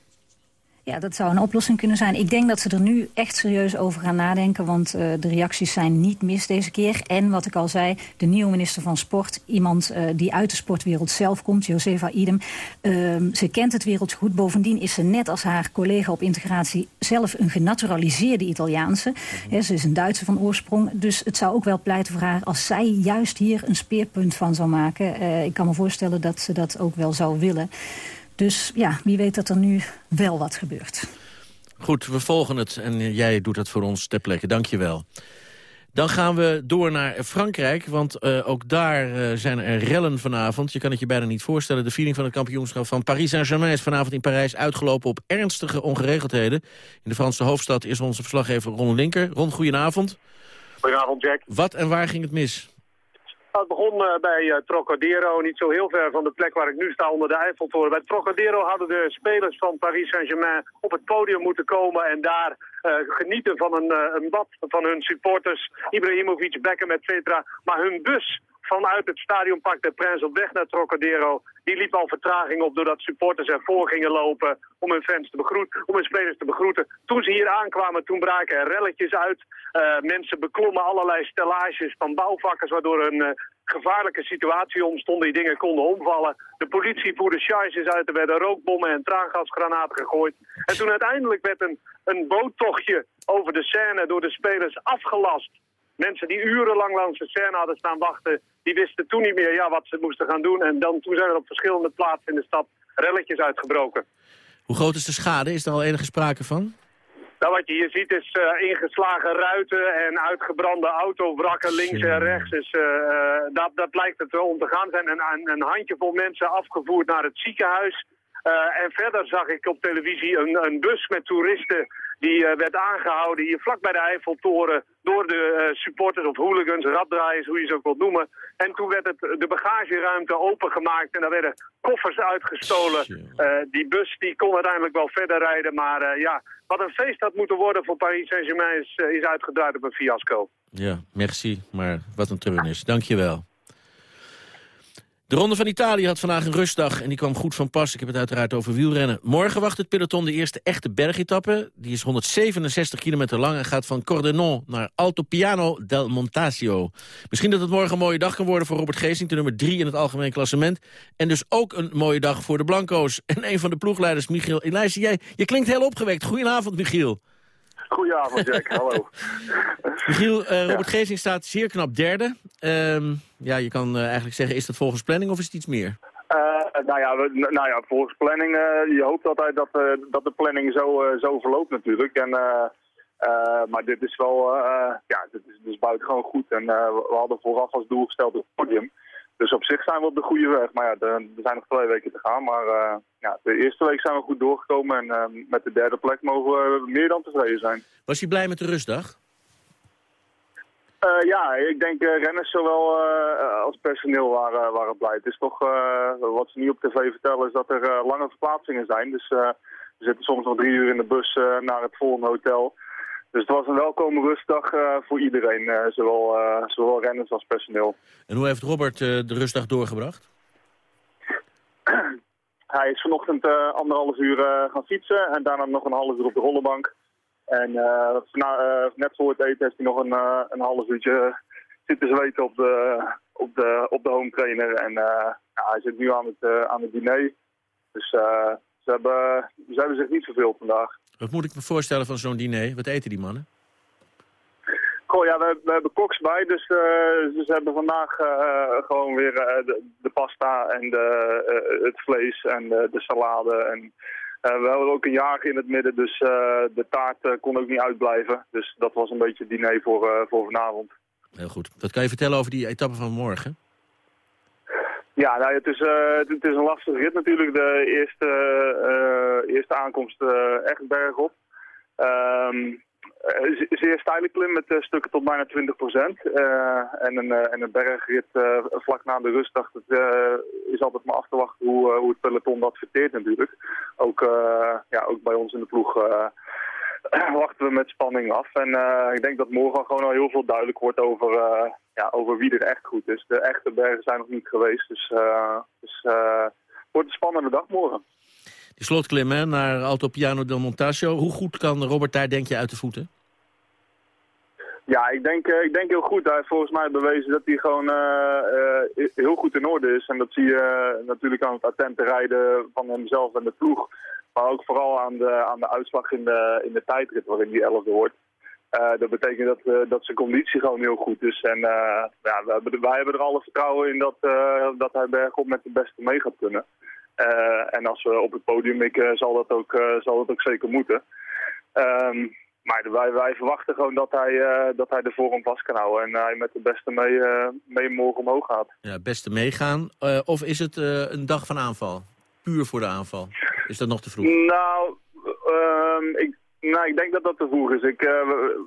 Ja, dat zou een oplossing kunnen zijn. Ik denk dat ze er nu echt serieus over gaan nadenken... want eh, de reacties zijn niet mis deze keer. En wat ik al zei, de nieuwe minister van Sport... iemand eh, die uit de sportwereld zelf komt, Josefa Idem... ehm, ze kent het wereldje goed. Bovendien is ze net als haar collega op integratie... zelf een genaturaliseerde Italiaanse. Hè, ze is een Duitse van oorsprong. Dus het zou ook wel pleiten voor haar... als zij juist hier een speerpunt van zou maken. Eh, ik kan me voorstellen dat ze dat ook wel zou willen... Dus ja, wie weet dat er nu wel wat gebeurt. Goed, we volgen het en jij doet dat voor ons ter plekke. Dank je wel. Dan gaan we door naar Frankrijk, want eh, ook daar eh, zijn er rellen vanavond. Je kan het je bijna niet voorstellen. De viering van het kampioenschap van Paris Saint-Germain... is vanavond in Parijs uitgelopen op ernstige ongeregeldheden. In de Franse hoofdstad is onze verslaggever Ron Linker. Ron, goedenavond. Goedenavond, Jack. Wat en waar ging het mis? Het begon eh, bij eh, Trocadero, niet zo heel ver van de plek waar ik nu sta onder de Eiffeltoren. Bij Trocadero hadden de spelers van Paris Saint-Germain op het podium moeten komen en daar eh, genieten van een, een bad van hun supporters. Ibrahimovic, Beckham, et cetera. Maar hun bus vanuit het stadion Parc des Princes op weg naar Trocadero, die liep al vertraging op doordat supporters ervoor gingen lopen om hun fans te begroeten, om hun spelers te begroeten. Toen ze hier aankwamen, toen braken er relletjes uit. Eh, mensen beklommen allerlei stellages van bouwvakkers, waardoor een eh, gevaarlijke situatie ontstond. Die dingen konden omvallen. De politie voerde charges uit, er werden rookbommen en traangasgranaten gegooid. En toen uiteindelijk werd een, een boottochtje over de Seine door de spelers afgelast. Mensen die urenlang langs de Seine hadden staan wachten, die wisten toen niet meer ja, wat ze moesten gaan doen. En dan, toen zijn er op verschillende plaatsen in de stad relletjes uitgebroken. Hoe groot is de schade? Is er al enige sprake van? Nou, wat je hier ziet is eh, ingeslagen ruiten en uitgebrande autovrakken links en rechts. Dus eh, eh, dat, dat lijkt het wel om te gaan zijn. En een, een handjevol mensen afgevoerd naar het ziekenhuis. En verder zag ik op televisie een, een bus met toeristen die eh, werd aangehouden hier vlak bij de Eiffeltoren door de eh, supporters of hooligans, raddraaiers, hoe je ze ook wilt noemen. En toen werd het, de bagageruimte opengemaakt en daar werden koffers uitgestolen. Eh, die bus die kon uiteindelijk wel verder rijden, maar ja, wat een feest had moeten worden voor Paris Saint-Germain is, is uitgedraaid op een fiasco. Ja, merci, maar wat een treurnis. Dank je wel. De Ronde van Italië had vandaag een rustdag en die kwam goed van pas. Ik heb het uiteraard over wielrennen. Morgen wacht het peloton de eerste echte bergetappe. Die is 167 kilometer lang en gaat van Cordenon naar Alto Piano del Montasio. Misschien dat het morgen een mooie dag kan worden voor Robert Geesing... de nummer 3 in het algemeen klassement. En dus ook een mooie dag voor de Blanco's. En een van de ploegleiders, Michiel Elijs. Jij, je klinkt heel opgewekt. Goedenavond, Michiel. Goedenavond, Jack. Hallo. *laughs* Michiel, eh, Robert Geesing staat zeer knap derde. Ehm, ja, je kan eh, eigenlijk zeggen, is dat volgens planning of is het iets meer? Eh, nou, ja, we- nou ja, volgens planning, eh, je hoopt altijd dat, dat de planning zo, zo verloopt natuurlijk. En, maar dit is wel, ja, dit is, dit is buitengewoon goed. En we hadden vooraf als doel gesteld het podium. Dus op zich zijn we op de goede weg. Maar ja, er, er zijn nog twee weken te gaan. Maar ja, de eerste week zijn we goed doorgekomen. En met de derde plek mogen we meer dan tevreden zijn. Was hij blij met de rustdag? Eh, ja, ik denk eh, renners zowel eh, als personeel waren, waren blij. Het is toch, wat ze nu op tv vertellen, is dat er lange verplaatsingen zijn. Dus we zitten soms nog drie uur in de bus naar het volgende hotel. Dus het was een welkome rustdag voor iedereen, zowel, zowel renners als personeel. En hoe heeft Robert de rustdag doorgebracht? *clears throat* Hij is vanochtend anderhalf uur gaan fietsen en daarna nog een half uur op de rollenbank. En eh, eh, net voor het eten heeft hij nog een, eh, een half uurtje zitten zweten op de, op de, op de home trainer. En ja, hij zit nu aan het, aan het diner. Dus ze, hebben, ze hebben zich niet verveeld vandaag. Wat moet ik me voorstellen van zo'n diner? Wat eten die mannen? Goh, ja, we, we hebben koks bij, dus, dus ze hebben vandaag gewoon weer de, de pasta en de, het vlees en de, de salade. En, we hebben ook een jager in het midden, dus eh, de taart eh, kon ook niet uitblijven. Dus dat was een beetje het diner voor, eh, voor vanavond. Heel goed. Wat kan je vertellen over die etappe van morgen? Ja, nou, het, is, eh, het, is een lastige rit natuurlijk. De eerste, eh, eerste aankomst eh, echt bergop. Ehm ze- zeer steile klim met eh, stukken tot bijna 20% en, een, eh, en een bergrit vlak na de rustdag. Het is altijd maar af te wachten hoe, hoe het peloton dat verteert natuurlijk. Ook, ja, ook bij ons in de ploeg *clears throat* wachten we met spanning af. En ik denk dat morgen gewoon al heel veel duidelijk wordt over, ja, over wie er echt goed is. De echte bergen zijn nog niet geweest, dus, dus het wordt een spannende dag morgen. Die slotklim hè, naar Alto Piano del Montasio. Hoe goed kan Robert daar, denk je, uit de voeten? Ja, ik denk, eh, ik denk heel goed. Hij heeft volgens mij bewezen dat hij gewoon eh, eh, heel goed in orde is. En dat zie je natuurlijk aan het attente rijden van hemzelf en de ploeg. Maar ook vooral aan de, aan de uitslag in de, in de tijdrit waarin hij elfde wordt. Eh, dat betekent dat, dat zijn conditie gewoon heel goed is. En ja, wij hebben er alle vertrouwen in dat, dat hij bergop met de beste mee gaat kunnen. Eh, en als we op het podium mikken, zal dat ook, eh, zal dat ook zeker moeten. Ehm, maar wij, wij verwachten gewoon dat hij, eh, dat hij de vorm vast kan houden. En hij met de beste mee, mee morgen omhoog gaat. Ja, beste meegaan. Of is het een dag van aanval? Puur voor de aanval? Is dat nog te vroeg? Nou, ehm, ik, nou, ik denk dat dat te vroeg is. Ik,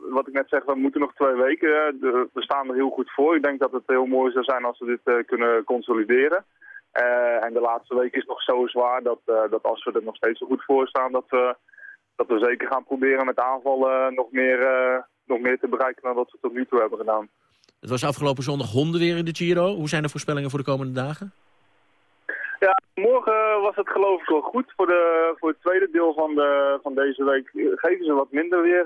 wat ik net zeg, we moeten nog twee weken. de- we staan er heel goed voor. Ik denk dat het heel mooi zou zijn als we dit kunnen consolideren. Eh, en de laatste week is nog zo zwaar dat, eh, dat als we er nog steeds zo goed voor staan... dat we, dat we zeker gaan proberen met aanvallen nog, meer, eh, nog meer te bereiken dan wat we tot nu toe hebben gedaan. Het was afgelopen zondag honden weer in de Giro. Hoe zijn de voorspellingen voor de komende dagen? Ja, morgen was het geloof ik wel goed. Voor, de, voor het tweede deel van, de, van deze week geven ze wat minder weer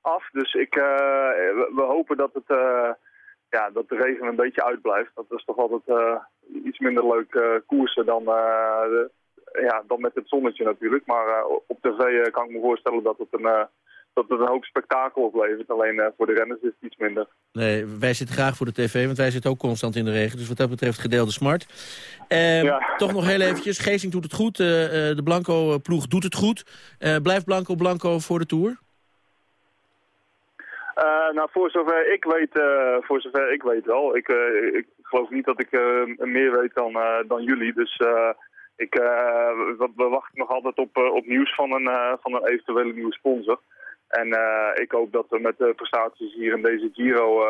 af. Dus ik, we, we hopen dat, het, ja, dat de regen een beetje uitblijft. Dat is toch altijd eh, iets minder leuk eh, koersen dan, eh, de- ja, dan met het zonnetje natuurlijk. Maar op tv kan ik me voorstellen dat het een, dat het een hoop spektakel oplevert. Alleen voor de renners is het iets minder. Nee, wij zitten graag voor de tv, want wij zitten ook constant in de regen. Dus wat dat betreft gedeelde smart. Ehm, Toch nog heel eventjes. Geesing doet het goed. de Blanco-ploeg doet het goed. Blijft Blanco Blanco voor de Tour? Eh, nou, voor zover ik weet, eh, voor zover ik weet wel. Ik, eh, ik geloof niet dat ik meer weet dan, dan jullie. Dus ik, we, wachten nog altijd op, op nieuws van een, van een eventuele nieuwe sponsor. En ik hoop dat we met de prestaties hier in deze Giro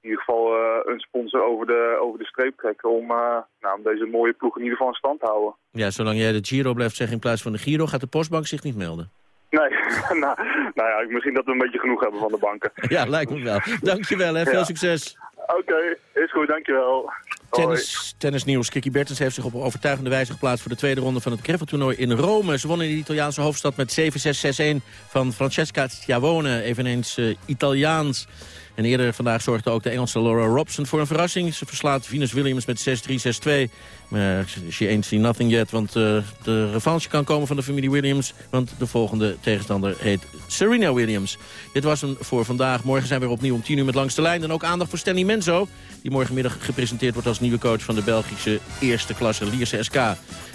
in ieder geval een sponsor over de, over de streep trekken om, nou, om deze mooie ploeg in ieder geval in stand te houden. Ja, zolang jij de Giro blijft zeggen in plaats van de Giro... gaat de postbank zich niet melden. Nee, *laughs* nou, nou ja, misschien dat we een beetje genoeg hebben van de banken. Ja, lijkt me wel. Dankjewel, hè. Veel Ja. succes. Oké, is goed, dankjewel. Tennis, tennisnieuws. Kiki Bertens heeft zich op overtuigende wijze geplaatst... voor de tweede ronde van het Greffeltoernooi in Rome. Ze won in de Italiaanse hoofdstad met 7-6-6-1 van Francesca Schiavone. Eveneens eh, Italiaans. En eerder vandaag zorgde ook de Engelse Laura Robson voor een verrassing. Ze verslaat Venus Williams met 6-3, 6-2. Maar she ain't seen nothing yet, want eh, de revanche kan komen van de familie Williams. Want de volgende tegenstander heet Serena Williams. Dit was hem voor vandaag. Morgen zijn we opnieuw om 10 uur met Langs de Lijn. En ook aandacht voor Stanley Menzo, die morgenmiddag gepresenteerd wordt als nieuwe coach van de Belgische eerste klasse Lierse SK.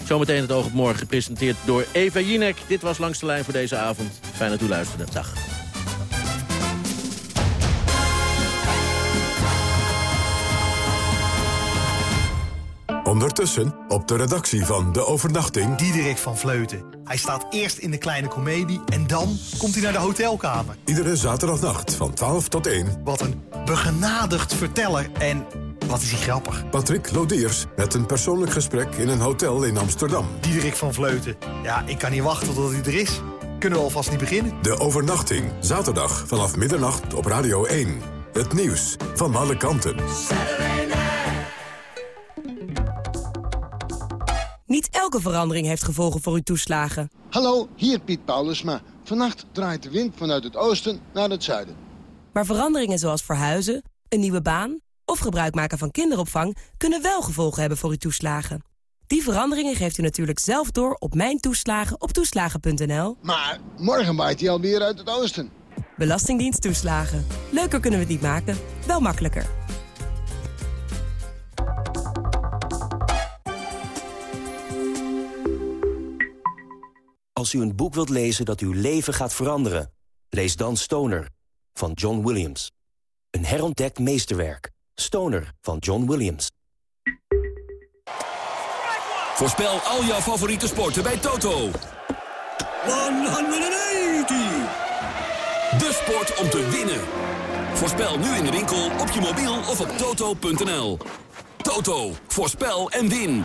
Zometeen het oog op morgen, gepresenteerd door Eva Jinek. Dit was Langs de Lijn voor deze avond. Fijn dat u luisterde. Dag. Ondertussen op de redactie van De Overnachting... Diederik van Vleuten. Hij staat eerst in de kleine komedie en dan komt hij naar de hotelkamer. Iedere zaterdagnacht van 12 tot 1... Wat een begenadigd verteller en wat is hij grappig. Patrick Lodiers met een persoonlijk gesprek in een hotel in Amsterdam. Diederik van Vleuten. Ja, ik kan niet wachten tot hij er is. Kunnen we alvast niet beginnen? De Overnachting, zaterdag vanaf middernacht op Radio 1. Het nieuws van alle kanten. Niet elke verandering heeft gevolgen voor uw toeslagen. Hallo, hier Piet Paulusma. Vannacht draait de wind vanuit het oosten naar het zuiden. Maar veranderingen zoals verhuizen, een nieuwe baan of gebruik maken van kinderopvang kunnen wel gevolgen hebben voor uw toeslagen. Die veranderingen geeft u natuurlijk zelf door op Mijn Toeslagen op toeslagen.nl. Maar morgen waait hij alweer uit het oosten. Belastingdienst toeslagen. Leuker kunnen we het niet maken, wel makkelijker. Als u een boek wilt lezen dat uw leven gaat veranderen... lees dan Stoner van John Williams. Een herontdekt meesterwerk. Stoner van John Williams. Voorspel al jouw favoriete sporten bij Toto. 180. De sport om te winnen. Voorspel nu in de winkel, op je mobiel of op toto.nl. Toto, voorspel en win.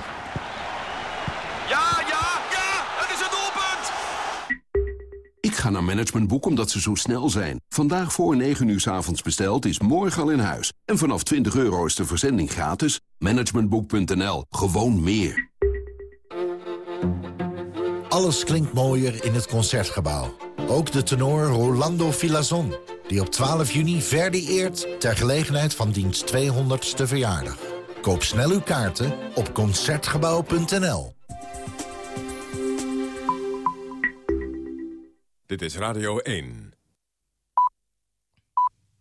Ik ga naar Managementboek omdat ze zo snel zijn. Vandaag voor 9 uur 's avonds besteld is morgen al in huis. En vanaf 20 euro is de verzending gratis. Managementboek.nl. Gewoon meer. Alles klinkt mooier in het Concertgebouw. Ook de tenor Rolando Filazon, die op 12 juni Verdi eert... ter gelegenheid van diens 200ste verjaardag. Koop snel uw kaarten op Concertgebouw.nl. Dit is Radio 1.